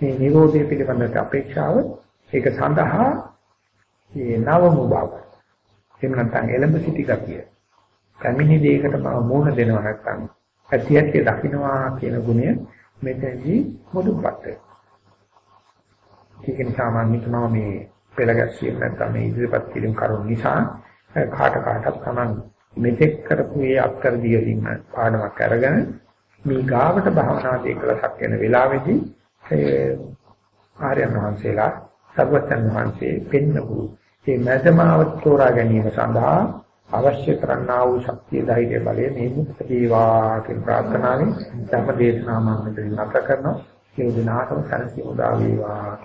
මේ නිරෝධය පිළිබඳ අපේක්ෂාව. ඒක සඳහා මේ නවමු බව. එහෙම නැත්නම් එළඹ සිටි ගතිය. කැමිනි දෙයකට මම මූණ දෙනවා නැත්නම් ඇති ඇති දකින්නවා කියන ගුණය මෙතනදී මුදුපත් වෙනවා. ඒක නිසා මම හිතනවා මේ පෙළගැස්සියෙන් නැත්නම් මේ ඉදිරිපත් කිරීම කරුණ නිසා කාට කාටත් Taman මෙතෙක් කරපු මේ අක්කර දියලින් පාඩමක් අරගෙන මේ ගාවට භාවනාදී කළසක් වෙන වෙලාවේදී ඒ ආර්යයන් වහන්සේලා සර්වඥ වහන්සේ පෙන්නපු මේ මැදමාව තෝරා ගැනීම සඳහා අවශ්‍ය කරන්නා වූ ශක්තිය ධෛර්ය බලය මේ මුක්ත වේවා කියන ප්‍රාර්ථනාවෙන් ධර්ම දේශනා මාර්ගයෙන් නැත කරනවා. ඒ දිනාටම සැලසීම උදා වේවා.